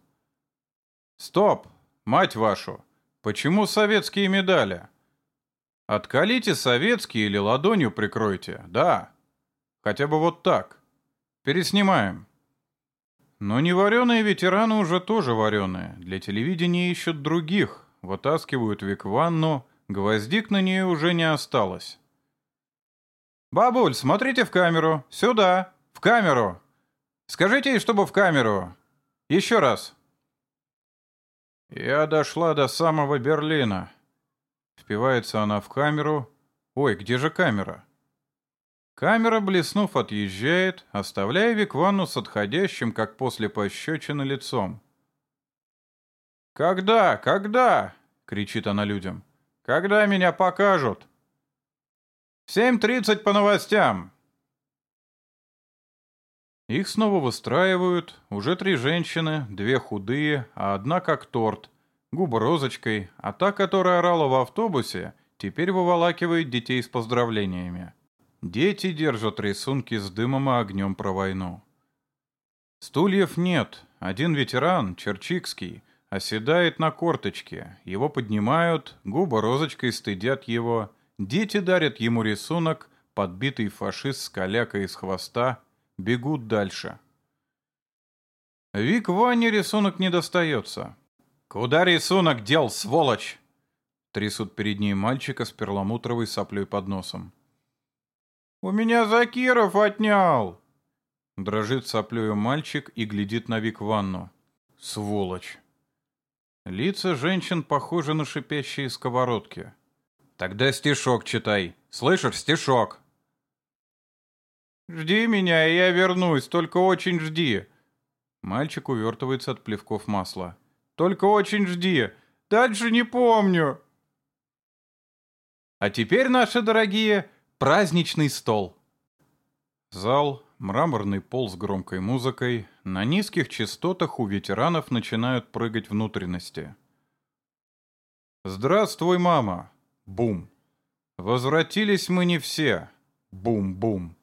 «Стоп! Мать вашу! Почему советские медали?» «Откалите советские или ладонью прикройте, да!» Хотя бы вот так. Переснимаем. Но не вареные ветераны уже тоже вареные. Для телевидения ищут других. Вытаскивают Викванну. Гвоздик на нее уже не осталось. «Бабуль, смотрите в камеру. Сюда. В камеру. Скажите ей, чтобы в камеру. Еще раз». «Я дошла до самого Берлина». Впивается она в камеру. «Ой, где же камера?» Камера, блеснув, отъезжает, оставляя Викванну с отходящим, как после пощечины, лицом. «Когда? Когда?» — кричит она людям. «Когда меня покажут?» «В тридцать по новостям!» Их снова выстраивают, уже три женщины, две худые, а одна как торт, губы розочкой, а та, которая орала в автобусе, теперь выволакивает детей с поздравлениями. Дети держат рисунки с дымом и огнем про войну. Стульев нет. Один ветеран, Черчикский, оседает на корточке. Его поднимают, губы розочкой стыдят его. Дети дарят ему рисунок, подбитый фашист с калякой из хвоста, бегут дальше. Вик Ване рисунок не достается. «Куда рисунок дел, сволочь?» Трясут перед ней мальчика с перламутровой соплей под носом. «У меня Закиров отнял!» Дрожит соплею мальчик и глядит на Вик ванну. Сволочь. Лица женщин похожи на шипящие сковородки. Тогда стишок читай. Слышишь, стишок. Жди меня, и я вернусь, только очень жди. Мальчик увертывается от плевков масла. Только очень жди. Дальше не помню. А теперь, наши дорогие, праздничный стол. Зал, мраморный пол с громкой музыкой, на низких частотах у ветеранов начинают прыгать внутренности. «Здравствуй, мама!» Бум. Возвратились мы не все. Бум-бум.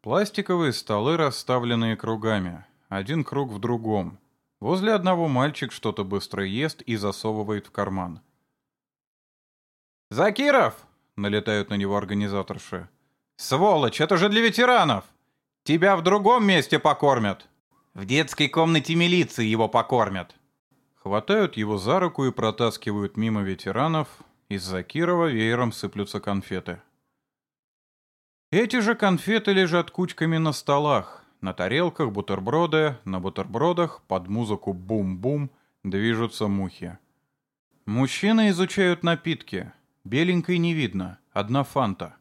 Пластиковые столы, расставленные кругами. Один круг в другом. Возле одного мальчик что-то быстро ест и засовывает в карман. «Закиров!» — налетают на него организаторши. «Сволочь, это же для ветеранов! Тебя в другом месте покормят! В детской комнате милиции его покормят!» Хватают его за руку и протаскивают мимо ветеранов, из-за Кирова веером сыплются конфеты. Эти же конфеты лежат кучками на столах, на тарелках бутерброды, на бутербродах под музыку бум-бум движутся мухи. Мужчины изучают напитки. Беленькой не видно, одна фанта.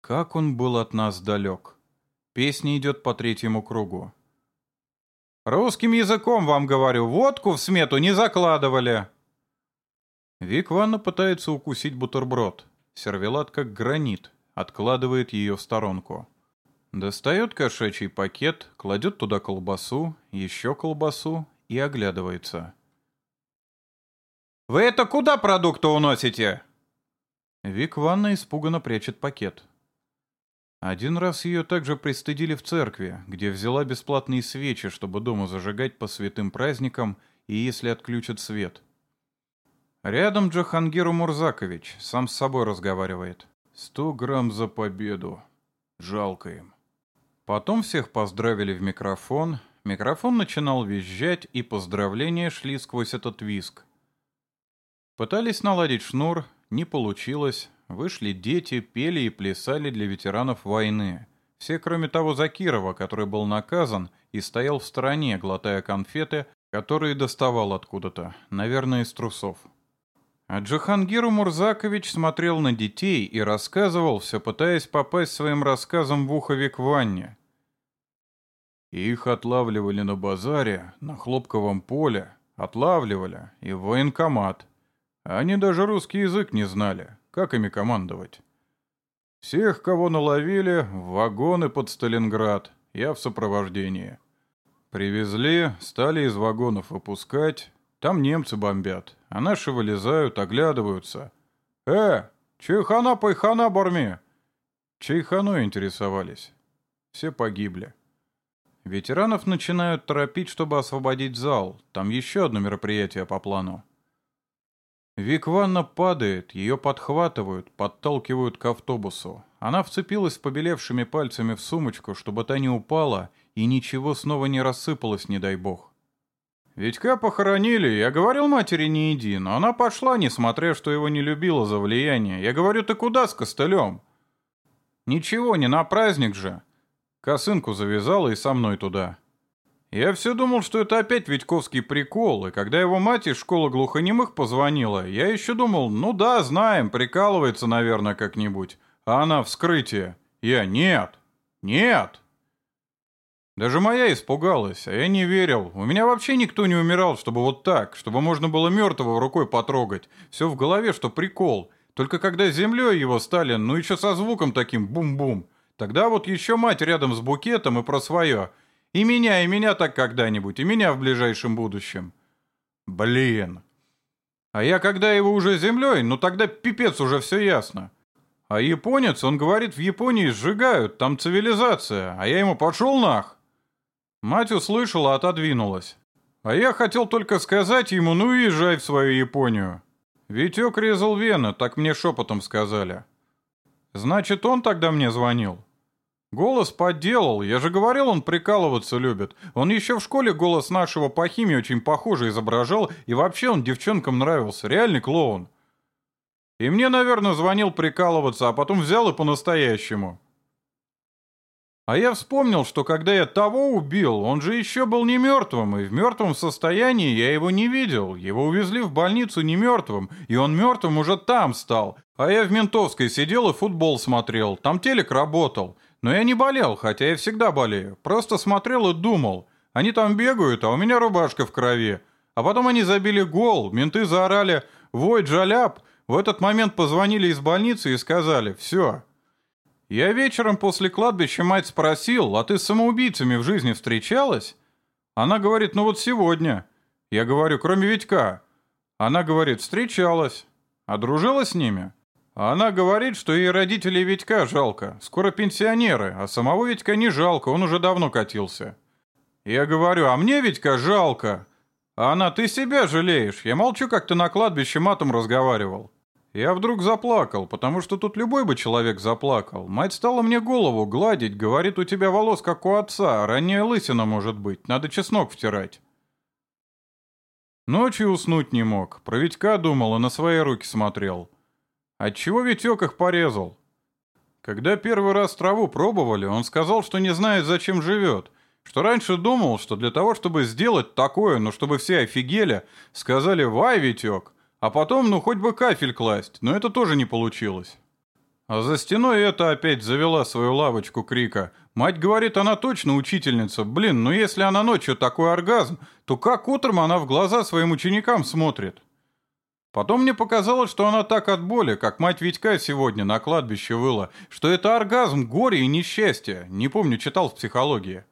Как он был от нас далек. Песня идет по третьему кругу. «Русским языком вам говорю, водку в смету не закладывали!» Вик Ванна пытается укусить бутерброд. Сервелат как гранит, откладывает ее в сторонку. Достает кошачий пакет, кладет туда колбасу, еще колбасу и оглядывается. «Вы это куда продукты уносите?» Вик Ванна испуганно прячет пакет. Один раз ее также пристыдили в церкви, где взяла бесплатные свечи, чтобы дома зажигать по святым праздникам и если отключат свет. Рядом Джахангиру Мурзакович сам с собой разговаривает. Сто грамм за победу. Жалко им. Потом всех поздравили в микрофон. Микрофон начинал визжать, и поздравления шли сквозь этот визг. Пытались наладить шнур, не получилось. Вышли дети, пели и плясали для ветеранов войны. Все, кроме того Закирова, который был наказан и стоял в стороне, глотая конфеты, которые доставал откуда-то, наверное, из трусов. А Джахангир Мурзакович смотрел на детей и рассказывал, все пытаясь попасть своим рассказом в ухо Викванне. Их отлавливали на базаре, на хлопковом поле, отлавливали и в военкомат. Они даже русский язык не знали, как ими командовать. Всех, кого наловили, в вагоны под Сталинград, я в сопровождении. Привезли, стали из вагонов выпускать, там немцы бомбят, а наши вылезают, оглядываются. «Э, чайхана-пайхана, барми!» Чайханой интересовались. Все погибли. Ветеранов начинают торопить, чтобы освободить зал. Там еще одно мероприятие по плану. Вик Ванна падает, ее подхватывают, подталкивают к автобусу. Она вцепилась побелевшими пальцами в сумочку, чтобы та не упала и ничего снова не рассыпалось, не дай бог. Витька похоронили, я говорил матери не иди, но она пошла, несмотря, что его не любила за влияние. Я говорю, ты куда с костылем? Ничего, не на праздник же. Косынку завязала и со мной туда. Я все думал, что это опять Витьковский прикол, и когда его мать из школы глухонемых позвонила, я еще думал, ну да, знаем, прикалывается, наверное, как-нибудь. А она вскрытие. Я нет, нет. Даже моя испугалась, а я не верил. У меня вообще никто не умирал, чтобы вот так, чтобы можно было мертвого рукой потрогать. Все в голове, что прикол. Только когда землей его стали, ну еще со звуком таким бум-бум. Тогда вот еще мать рядом с букетом и про свое. И меня, и меня так когда-нибудь, и меня в ближайшем будущем. Блин. А я когда его уже землей, ну тогда пипец уже все ясно. А японец, он говорит, в Японии сжигают, там цивилизация, а я ему пошел нах.
Мать услышала, отодвинулась. А я хотел только сказать ему, ну езжай в свою Японию. Витек резал вены, так мне шепотом сказали. Значит, он тогда мне звонил. Голос подделал, я же говорил, он прикалываться любит. Он еще в школе голос нашего по химии очень похоже изображал, и вообще он девчонкам нравился, реальный клоун. И мне, наверное, звонил прикалываться, а потом взял и по-настоящему. А я вспомнил, что когда я того убил, он же еще был не мертвым, и в мертвом состоянии я его не видел. Его увезли в больницу не мертвым, и он мертвым уже там стал. А я в ментовской сидел и футбол смотрел, там телек работал. Но я не болел, хотя я всегда болею. Просто смотрел и думал. Они там бегают, а у меня рубашка в крови. А потом они забили гол, менты заорали «Вой, Джаляп!». В этот момент позвонили из больницы и сказали «Все, я вечером после кладбища мать спросил, а ты с самоубийцами в жизни встречалась? Она говорит, ну вот сегодня. Я говорю, кроме Витька. Она говорит, встречалась. А дружила с ними? Она говорит, что ей родителей Витька жалко. Скоро пенсионеры, а самого Витька не жалко, он уже давно катился. Я говорю, а мне Витька жалко. А она, ты себя жалеешь. Я молчу, как ты на кладбище матом разговаривал. Я вдруг заплакал, потому что тут любой бы человек заплакал. Мать стала мне голову гладить, говорит, у тебя волос как у отца, ранняя лысина может быть, надо чеснок втирать. Ночью уснуть не мог, про Витька думал и на свои руки смотрел. Отчего Витек их порезал? Когда первый раз траву пробовали, он сказал, что не знает, зачем живет, что раньше думал, что для того, чтобы сделать такое, но чтобы все офигели, сказали «Вай, Витек!» А потом, ну, хоть бы кафель класть, но это тоже не получилось. А за стеной это опять завела свою лавочку крика. Мать говорит, она точно учительница. Блин, ну если она ночью такой оргазм, то как утром она в глаза своим ученикам смотрит? Потом мне показалось, что она так от боли, как мать Витька сегодня на кладбище выла, что это оргазм, горе и несчастье. Не помню, читал в психологии.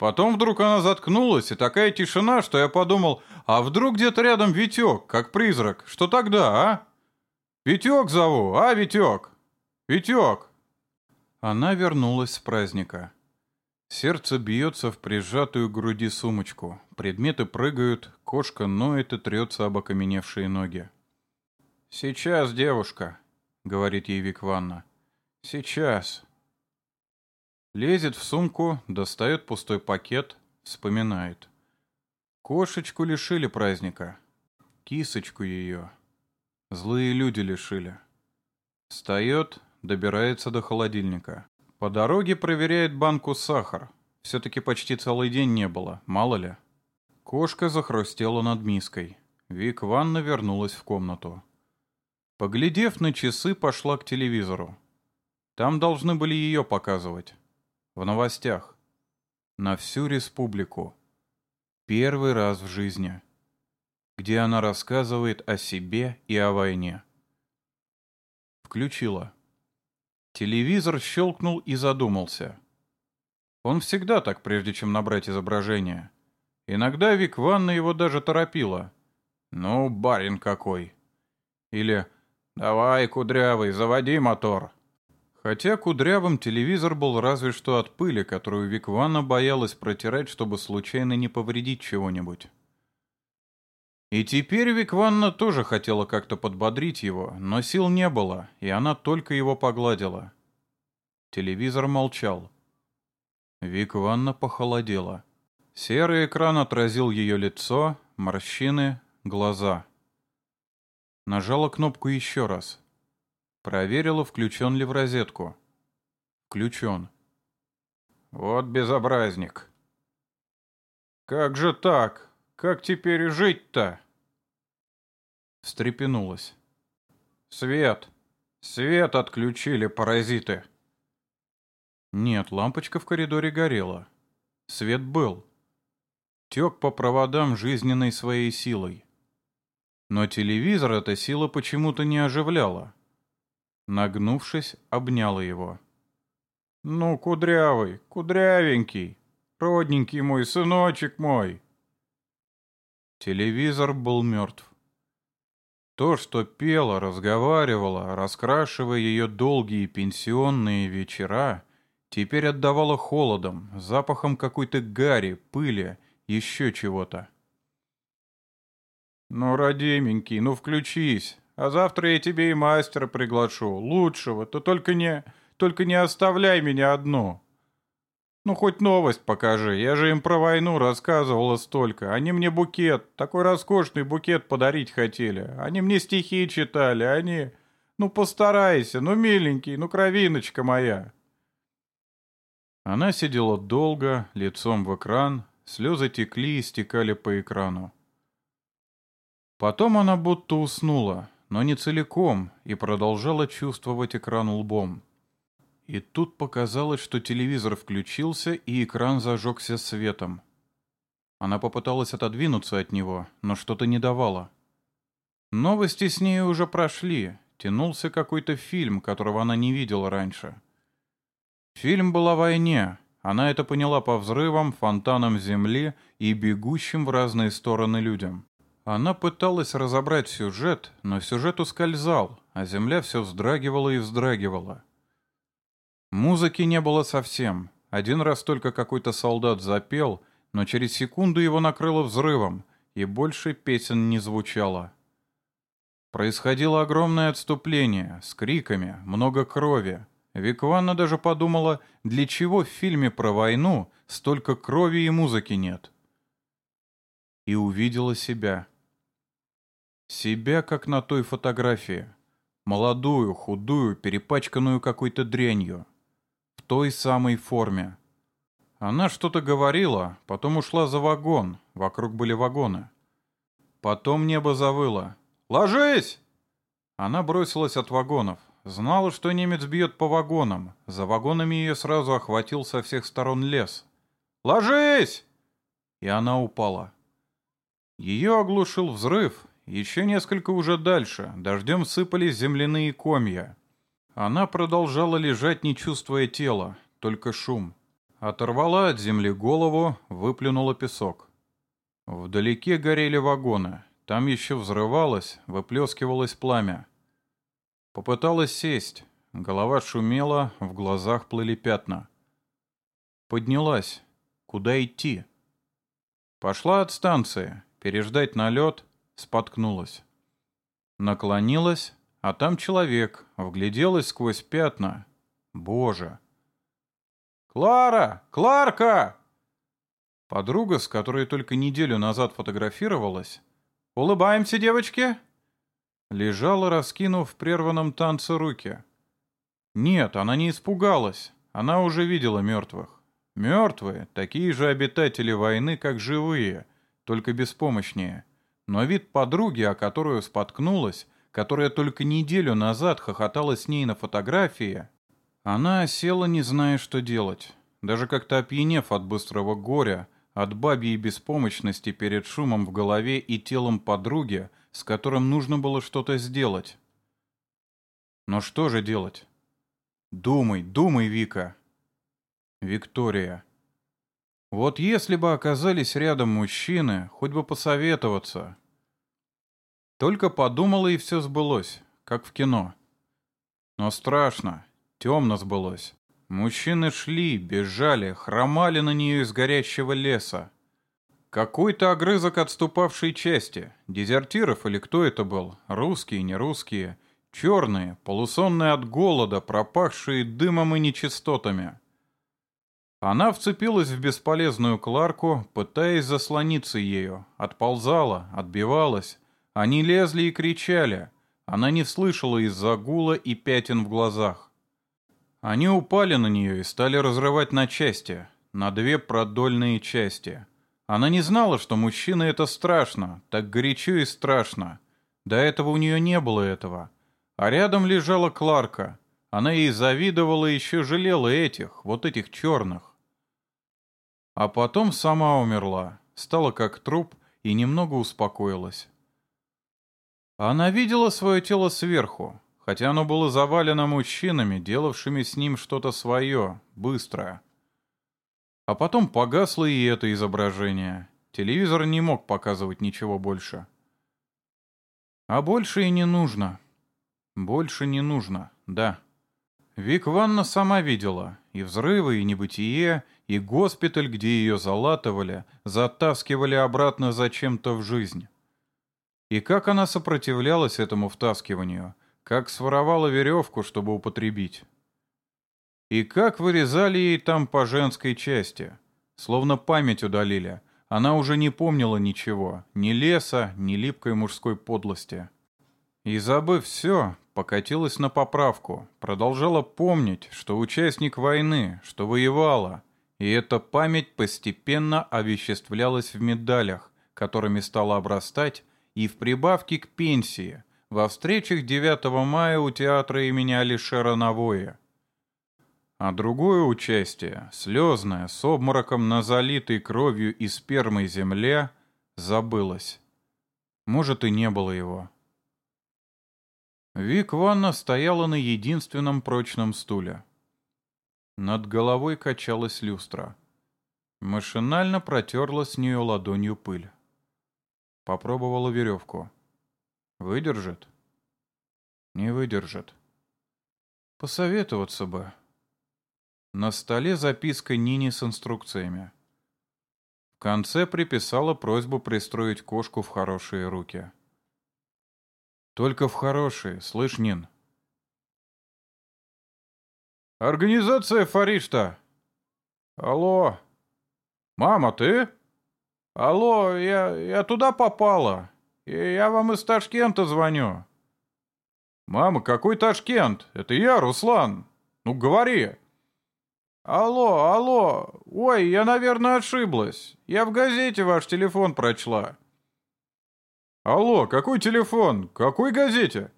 Потом вдруг она заткнулась, и такая тишина, что я подумал, а вдруг где-то рядом Витек, как призрак, что тогда, а? Витек зову, а, Витек? Витек!» Она вернулась с праздника. Сердце бьется в прижатую к груди сумочку. Предметы прыгают, кошка ноет и трется об окаменевшие ноги. «Сейчас, девушка», — говорит ей Викванна. «Сейчас». Лезет в сумку, достает пустой пакет, вспоминает. Кошечку лишили праздника. Кисочку ее. Злые люди лишили. Встает, добирается до холодильника. По дороге проверяет банку сахар. Все-таки почти целый день не было, мало ли. Кошка захрустела над миской. Вик Ванна вернулась в комнату. Поглядев на часы, пошла к телевизору. Там должны были ее показывать. В новостях. На всю республику. Первый раз в жизни. Где она рассказывает о себе и о войне. Включила. Телевизор щелкнул и задумался. Он всегда так, прежде чем набрать изображение. Иногда Вик Ванна его даже торопила. «Ну, барин какой!» Или «Давай, кудрявый, заводи мотор!» Хотя кудрявым телевизор был разве что от пыли, которую Викванна боялась протирать, чтобы случайно не повредить чего-нибудь. И теперь Викванна тоже хотела как-то подбодрить его, но сил не было, и она только его погладила. Телевизор молчал. Викванна похолодела. Серый экран отразил ее лицо, морщины, глаза. Нажала кнопку еще раз. Проверила, включен ли в розетку. Включен. Вот безобразник. Как же так? Как теперь жить-то? Встрепенулась. Свет. Свет отключили, паразиты. Нет, лампочка в коридоре горела. Свет был. Тек по проводам жизненной своей силой. Но телевизор эта сила почему-то не оживляла. Нагнувшись, обняла его. «Ну, кудрявый, кудрявенький, родненький мой сыночек мой!» Телевизор был мертв. То, что пела, разговаривала, раскрашивая ее долгие пенсионные вечера, Теперь отдавало холодом, запахом какой-то гари, пыли, еще чего-то. «Ну, родименький, ну включись, а завтра я тебе и мастера приглашу, лучшего, то только не, только не оставляй меня одну. Ну, хоть новость покажи, я же им про войну рассказывала столько, они мне букет, такой роскошный букет подарить хотели, они мне стихи читали, они... Ну, постарайся, ну, миленький, ну, кровиночка моя».
Она сидела долго, лицом в экран, слезы текли и стекали по экрану. Потом она будто уснула, но не целиком, и продолжала чувствовать экран лбом. И тут показалось, что телевизор включился, и экран зажегся светом. Она попыталась отодвинуться от него, но что-то не давало. Новости с ней уже прошли, тянулся какой-то фильм, которого она не видела раньше. Фильм был о войне, она это поняла по взрывам, фонтанам земли и бегущим в разные стороны людям. Она пыталась разобрать сюжет, но сюжет ускользал, а земля все вздрагивала и вздрагивала. Музыки не было совсем. Один раз только какой-то солдат запел, но через секунду его накрыло взрывом, и больше песен не звучало. Происходило огромное отступление, с криками, много крови. Викванна даже подумала, для чего в фильме про войну столько крови и музыки нет. И увидела себя. Себя, как на той фотографии. Молодую, худую, перепачканную какой-то дрянью. В той самой форме. Она что-то говорила, потом ушла за вагон. Вокруг были вагоны. Потом небо завыло. «Ложись!» Она бросилась от вагонов. Знала, что немец бьет по вагонам. За вагонами ее сразу охватил со всех сторон лес. «Ложись!» И она упала. Ее оглушил взрыв, еще несколько уже дальше, дождем сыпались земляные комья. Она продолжала лежать, не чувствуя тела, только шум. Оторвала от земли голову, выплюнула песок. Вдалеке горели вагоны. Там еще взрывалось, выплескивалось пламя. Попыталась сесть. Голова шумела, в глазах плыли пятна. Поднялась. Куда идти? Пошла от станции. Переждать налет — споткнулась. Наклонилась, а там человек, вгляделась сквозь пятна. Боже! «Клара! Кларка!» Подруга, с которой только неделю назад фотографировалась. «Улыбаемся, девочки!» Лежала, раскинув в прерванном танце руки. Нет, она не испугалась. Она уже видела мертвых. Мертвые — такие же обитатели войны, как живые, только беспомощнее. Но вид подруги, о которую споткнулась, которая только неделю назад хохотала с ней на фотографии, она села, не зная, что делать. Даже как-то опьянев от быстрого горя, от бабьей беспомощности перед шумом в голове и телом подруги, с которым нужно было что-то сделать. Но что же делать? Думай, думай, Вика. Виктория. Вот если бы оказались рядом мужчины, хоть бы посоветоваться, только подумала, и все сбылось, как в кино. Но страшно, темно сбылось. Мужчины шли, бежали, хромали на нее из горящего леса. Какой-то огрызок отступавшей части. Дезертиров или кто это был? Русские, не русские. Черные, полусонные от голода, пропахшие дымом и нечистотами. Она вцепилась в бесполезную Кларку, пытаясь заслониться ею. Отползала, отбивалась. Они лезли и кричали. Она не слышала из-за гула и пятен в глазах. Они упали на нее и стали разрывать на части, на две продольные части. Она не знала, что мужчина это страшно, так горячо и страшно. До этого у нее не было этого. А рядом лежала Кларка. Она ей завидовала и еще жалела этих, вот этих черных. А потом сама умерла, стала как труп и немного успокоилась. Она видела свое тело сверху, хотя оно было завалено мужчинами, делавшими с ним что-то свое, быстрое. А потом погасло и это изображение. Телевизор не мог показывать ничего больше. А больше и не нужно. Больше не нужно, да.
Вик Ванна сама видела и взрывы, и небытие, и госпиталь, где ее залатывали, затаскивали обратно зачем-то в жизнь. И как она сопротивлялась этому втаскиванию, как своровала веревку, чтобы употребить. И как вырезали ей там по женской части, словно память удалили. Она уже не помнила ничего, ни леса, ни липкой мужской подлости. И забыв все, покатилась на поправку, продолжала помнить, что участник войны, что воевала, и эта память постепенно овеществлялась в медалях, которыми стала обрастать, и в прибавке к пенсии, во встречах 9 мая у театра имени Алишера Навоя. А другое участие, слезное, с обмороком на залитой кровью и спермой земле, забылось. Может, и не было его. Вик Ванна стояла на единственном прочном стуле. Над головой качалась люстра. Машинально протерла с нее ладонью пыль. Попробовала веревку. Выдержит? Не выдержит. Посоветоваться бы. На столе записка Нини с инструкциями. В конце приписала просьбу пристроить кошку в хорошие руки. Только в хорошие, слышь, Нин? Организация Фаришта. Алло. Мама, ты? Алло, я, я туда попала. Я вам из Ташкента звоню. Мама, какой Ташкент? Это я, Руслан. Ну, говори. Алло, алло. Ой, я, наверное, ошиблась. Я в газете ваш телефон прочла. Алло, какой телефон? Какой газете?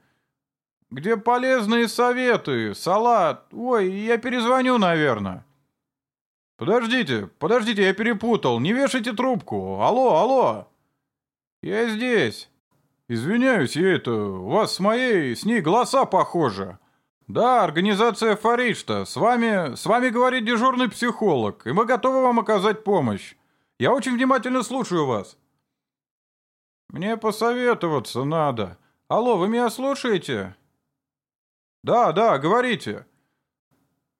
Где полезные советы, салат. Ой, я перезвоню, наверное. Подождите, подождите, я перепутал. Не вешайте трубку. Алло, алло. Я здесь. Извиняюсь, я это... У вас с моей, с ней голоса похожи. Да, организация Фаришта. С вами, с вами говорит дежурный психолог, и мы готовы вам оказать помощь. Я очень внимательно слушаю вас. Мне посоветоваться надо. Алло, вы меня слушаете? Да, да, говорите.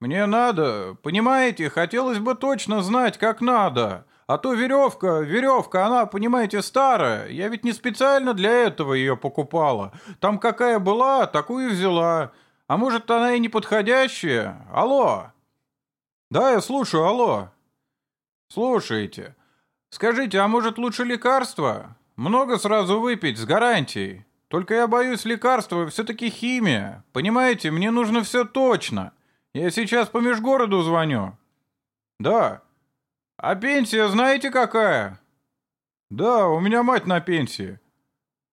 Мне надо, понимаете, хотелось бы точно знать, как надо. А то веревка, веревка, она, понимаете, старая. Я ведь не специально для этого ее покупала. Там какая была, такую взяла. А может, она и не подходящая? Алло. Да, я слушаю, алло. Слушайте. Скажите, а может лучше лекарства? Много сразу выпить, с гарантией. Только я боюсь, лекарства все-таки химия. Понимаете, мне нужно все точно. Я сейчас по межгороду звоню. Да. А пенсия знаете какая? Да, у меня мать на пенсии.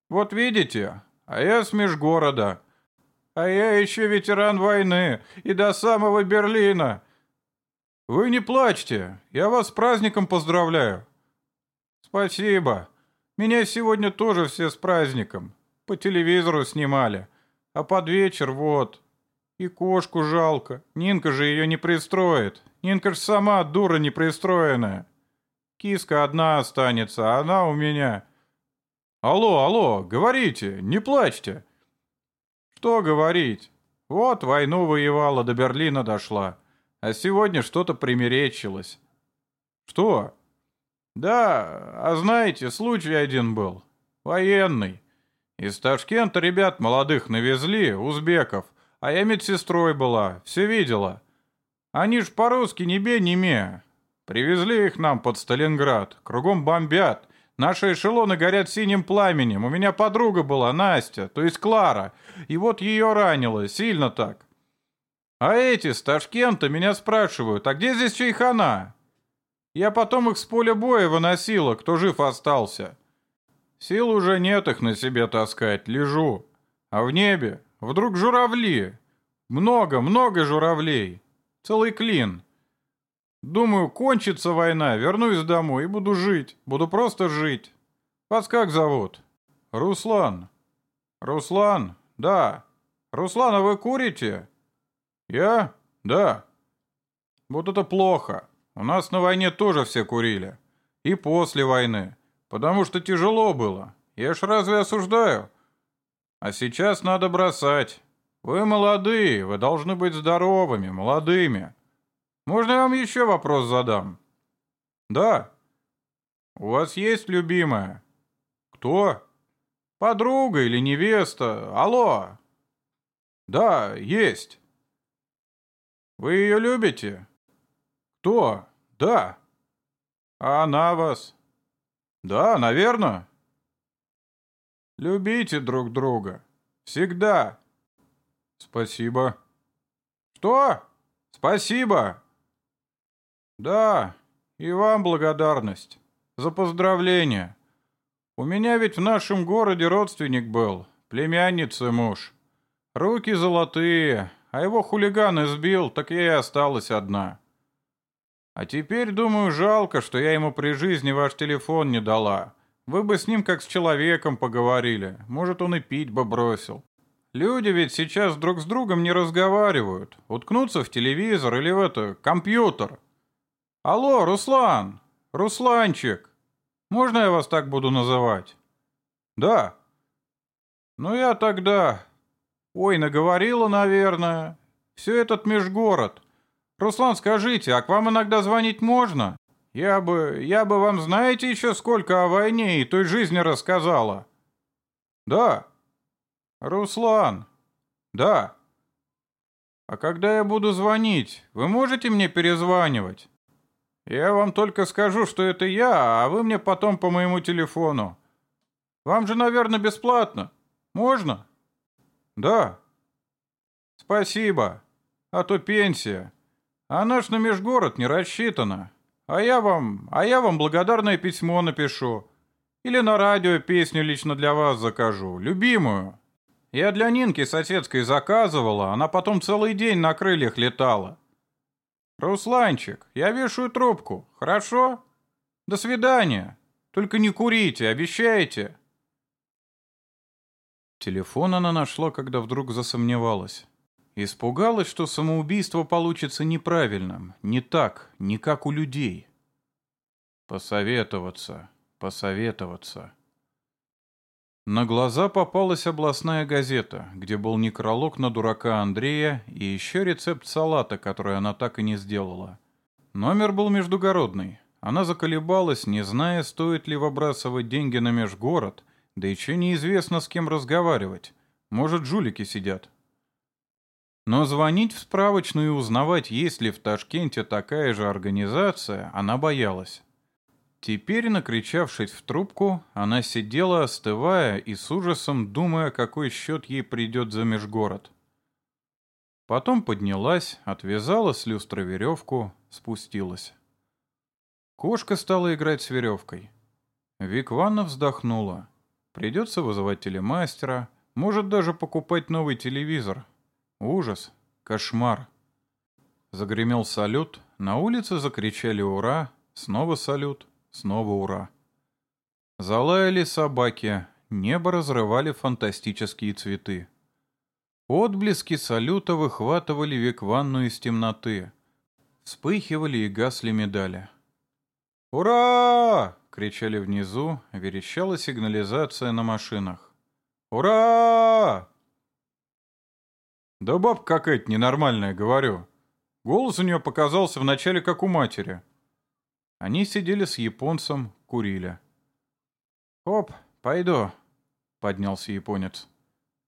Вот видите, а я с межгорода. А я еще ветеран войны и до самого Берлина. Вы не плачьте, я вас с праздником поздравляю. Спасибо. Меня сегодня тоже все с праздником. По телевизору снимали. А под вечер вот. И кошку жалко. Нинка же ее не пристроит. Нинка ж сама дура непристроенная. Киска одна останется, а она у меня. Алло, алло, говорите, не плачьте. Что говорить? Вот войну воевала, до Берлина дошла. А сегодня что-то примеречилось. Что? «Да, а знаете, случай один был. Военный. Из Ташкента ребят молодых навезли, узбеков, а я медсестрой была, все видела. Они ж по-русски не бей, не ме. Привезли их нам под Сталинград, кругом бомбят. Наши эшелоны горят синим пламенем. У меня подруга была, Настя, то есть Клара, и вот ее ранило, сильно так. А эти с Ташкента меня спрашивают, а где здесь Чайхана? Я потом их с поля боя выносила, кто жив остался. Сил уже нет их на себе таскать, лежу. А в небе вдруг журавли. Много, много журавлей. Целый клин. Думаю, кончится война, вернусь домой и буду жить. Буду просто жить. Вас как зовут? Руслан. Руслан? Да. Руслан, а вы курите? Я? Да. Вот это плохо. У нас на войне тоже все курили. И после войны. Потому что тяжело было. Я ж разве осуждаю? А сейчас надо бросать. Вы молодые, вы должны быть здоровыми, молодыми. Можно я вам еще вопрос задам? Да. У вас есть любимая? Кто? Подруга или невеста? Алло. Да, есть. Вы ее любите? Кто? Да. А она вас? Да, наверное. Любите друг друга. Всегда. Спасибо. Что? Спасибо. Да, и вам благодарность. За поздравление. У меня ведь в нашем городе родственник был, племянница муж. Руки золотые, а его хулиган избил, так я и осталась одна. А теперь, думаю, жалко, что я ему при жизни ваш телефон не дала. Вы бы с ним как с человеком поговорили. Может, он и пить бы бросил. Люди ведь сейчас друг с другом не разговаривают. Уткнуться в телевизор или в это, компьютер. Алло, Руслан! Русланчик! Можно я вас так буду называть? Да. Ну я тогда... Ой, наговорила, наверное. Все этот межгород. Руслан, скажите, а к вам иногда звонить можно? Я бы... я бы вам знаете еще сколько о войне и той жизни рассказала? Да. Руслан. Да. А когда я буду звонить, вы можете мне перезванивать? Я вам только скажу, что это я, а вы мне потом по моему телефону. Вам же, наверное, бесплатно. Можно? Да. Спасибо. А то пенсия. Она ж на межгород не рассчитана. А я вам, а я вам благодарное письмо напишу. Или на радио песню лично для вас закажу, любимую. Я для Нинки соседской заказывала, она потом целый день на крыльях летала. Русланчик, я вешаю трубку, хорошо? До свидания. Только не курите, обещаете?
Телефон она нашла, когда вдруг засомневалась. Испугалась, что самоубийство получится неправильным, не так, не как у людей. Посоветоваться, посоветоваться. На глаза попалась областная газета, где был некролог на дурака Андрея и еще рецепт салата, который она так и не сделала. Номер был междугородный. Она заколебалась, не зная, стоит ли выбрасывать деньги на межгород, да еще неизвестно, с кем разговаривать. Может, жулики сидят. Но звонить в справочную и узнавать, есть ли в Ташкенте такая же организация, она боялась. Теперь, накричавшись в трубку, она сидела, остывая и с ужасом думая, какой счет ей придет за межгород. Потом поднялась, отвязала с люстры веревку, спустилась. Кошка стала играть с веревкой. Викванна вздохнула. Придется вызывать телемастера, может даже покупать новый телевизор, Ужас, кошмар. Загремел салют, на улице закричали «Ура!», снова салют, снова «Ура!». Залаяли собаки, небо разрывали фантастические цветы. Отблески салюта выхватывали векванну из темноты. Вспыхивали и гасли медали. «Ура!» — кричали внизу, верещала сигнализация на машинах. «Ура!» Да бабка какая-то ненормальная, говорю. Голос у нее показался вначале как у матери. Они сидели с японцем, курили. «Оп, пойду», — поднялся японец.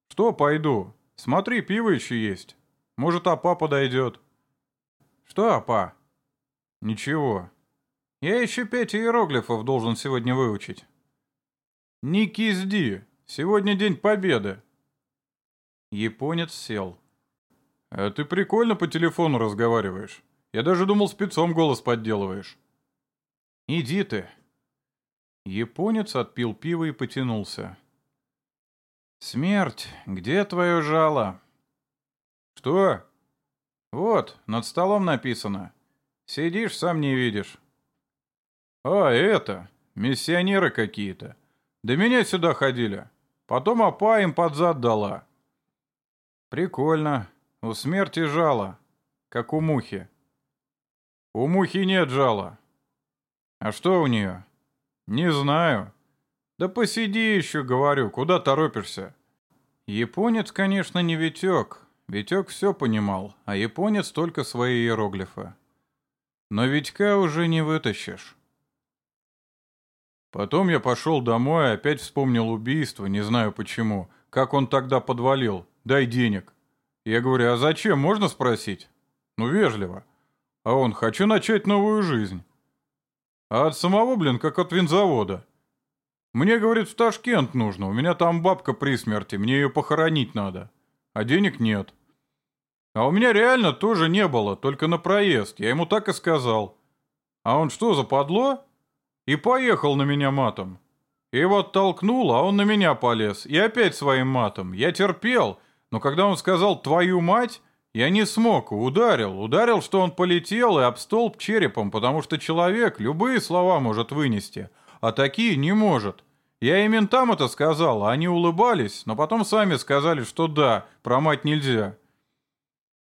«Что пойду? Смотри, пиво еще есть. Может, апа подойдет». «Что апа?» «Ничего. Я еще пять иероглифов должен сегодня выучить». «Не кизди. Сегодня день победы». Японец сел. «А ты прикольно по телефону разговариваешь. Я даже думал, спецом голос подделываешь». «Иди ты». Японец отпил пиво и потянулся. «Смерть, где твое жало?» «Что?» «Вот, над столом написано. Сидишь, сам не видишь». «А, это, миссионеры какие-то. До меня сюда ходили. Потом опа им под зад дала». «Прикольно. У смерти жало, как у мухи. У мухи нет жала. А что у нее? Не знаю. Да посиди еще, говорю, куда торопишься?
Японец, конечно, не Витек. Витек все понимал, а японец только свои иероглифы. Но Витька уже не вытащишь. Потом я пошел домой и опять вспомнил убийство, не знаю почему. Как он тогда подвалил. Дай денег. Я говорю, а зачем, можно спросить? Ну, вежливо. А он, хочу начать новую жизнь. А от самого, блин, как от винзавода. Мне, говорит, в Ташкент нужно, у меня там бабка при смерти, мне ее похоронить надо. А денег нет. А у меня реально тоже не было, только на проезд, я ему так и сказал. А он что, западло? И поехал на меня матом. И вот толкнул, а он на меня полез. И опять своим матом. Я терпел, но когда он сказал «твою мать», я не смог, ударил. Ударил, что он полетел и об столб черепом, потому что человек любые слова может вынести, а такие не может. Я и ментам это сказал, а они улыбались, но потом сами сказали, что да, про мать нельзя.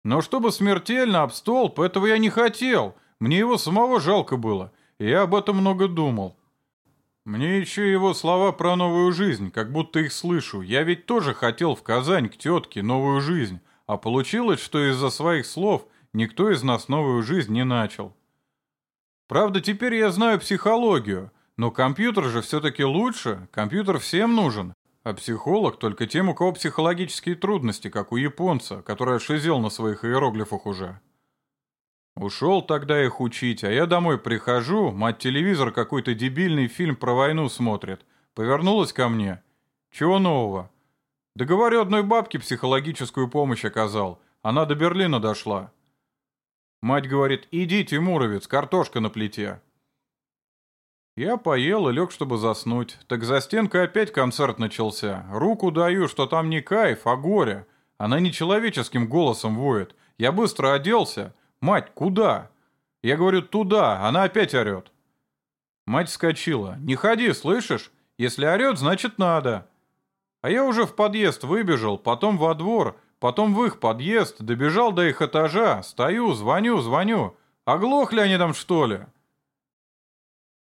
Но чтобы смертельно об столб, этого я не хотел. Мне его самого жалко было. Я об этом много думал. Мне еще его слова про новую жизнь, как будто их слышу. Я ведь тоже хотел в Казань к тетке новую жизнь. А получилось, что из-за своих слов никто из нас новую жизнь не начал. Правда, теперь я знаю психологию, но компьютер же все-таки лучше, компьютер всем нужен, а психолог только тем, у кого психологические трудности, как у японца, который отшизел на своих иероглифах уже. Ушел тогда их учить, а я домой прихожу, мать телевизор какой-то дебильный фильм про войну смотрит. Повернулась ко мне. Чего нового? Да говорю, одной бабке психологическую помощь оказал. Она до Берлина дошла. Мать говорит, иди, Тимуровец, картошка на плите. Я поел и лег, чтобы заснуть. Так за стенкой опять концерт начался. Руку даю, что там не кайф, а горе. Она нечеловеческим голосом воет. Я быстро оделся. Мать, куда? Я говорю, туда. Она опять орет. Мать вскочила. Не ходи, слышишь? Если орет, значит надо. А я уже в подъезд выбежал, потом во двор, потом в их подъезд, добежал до их этажа, стою, звоню, звоню. Оглохли они там, что ли?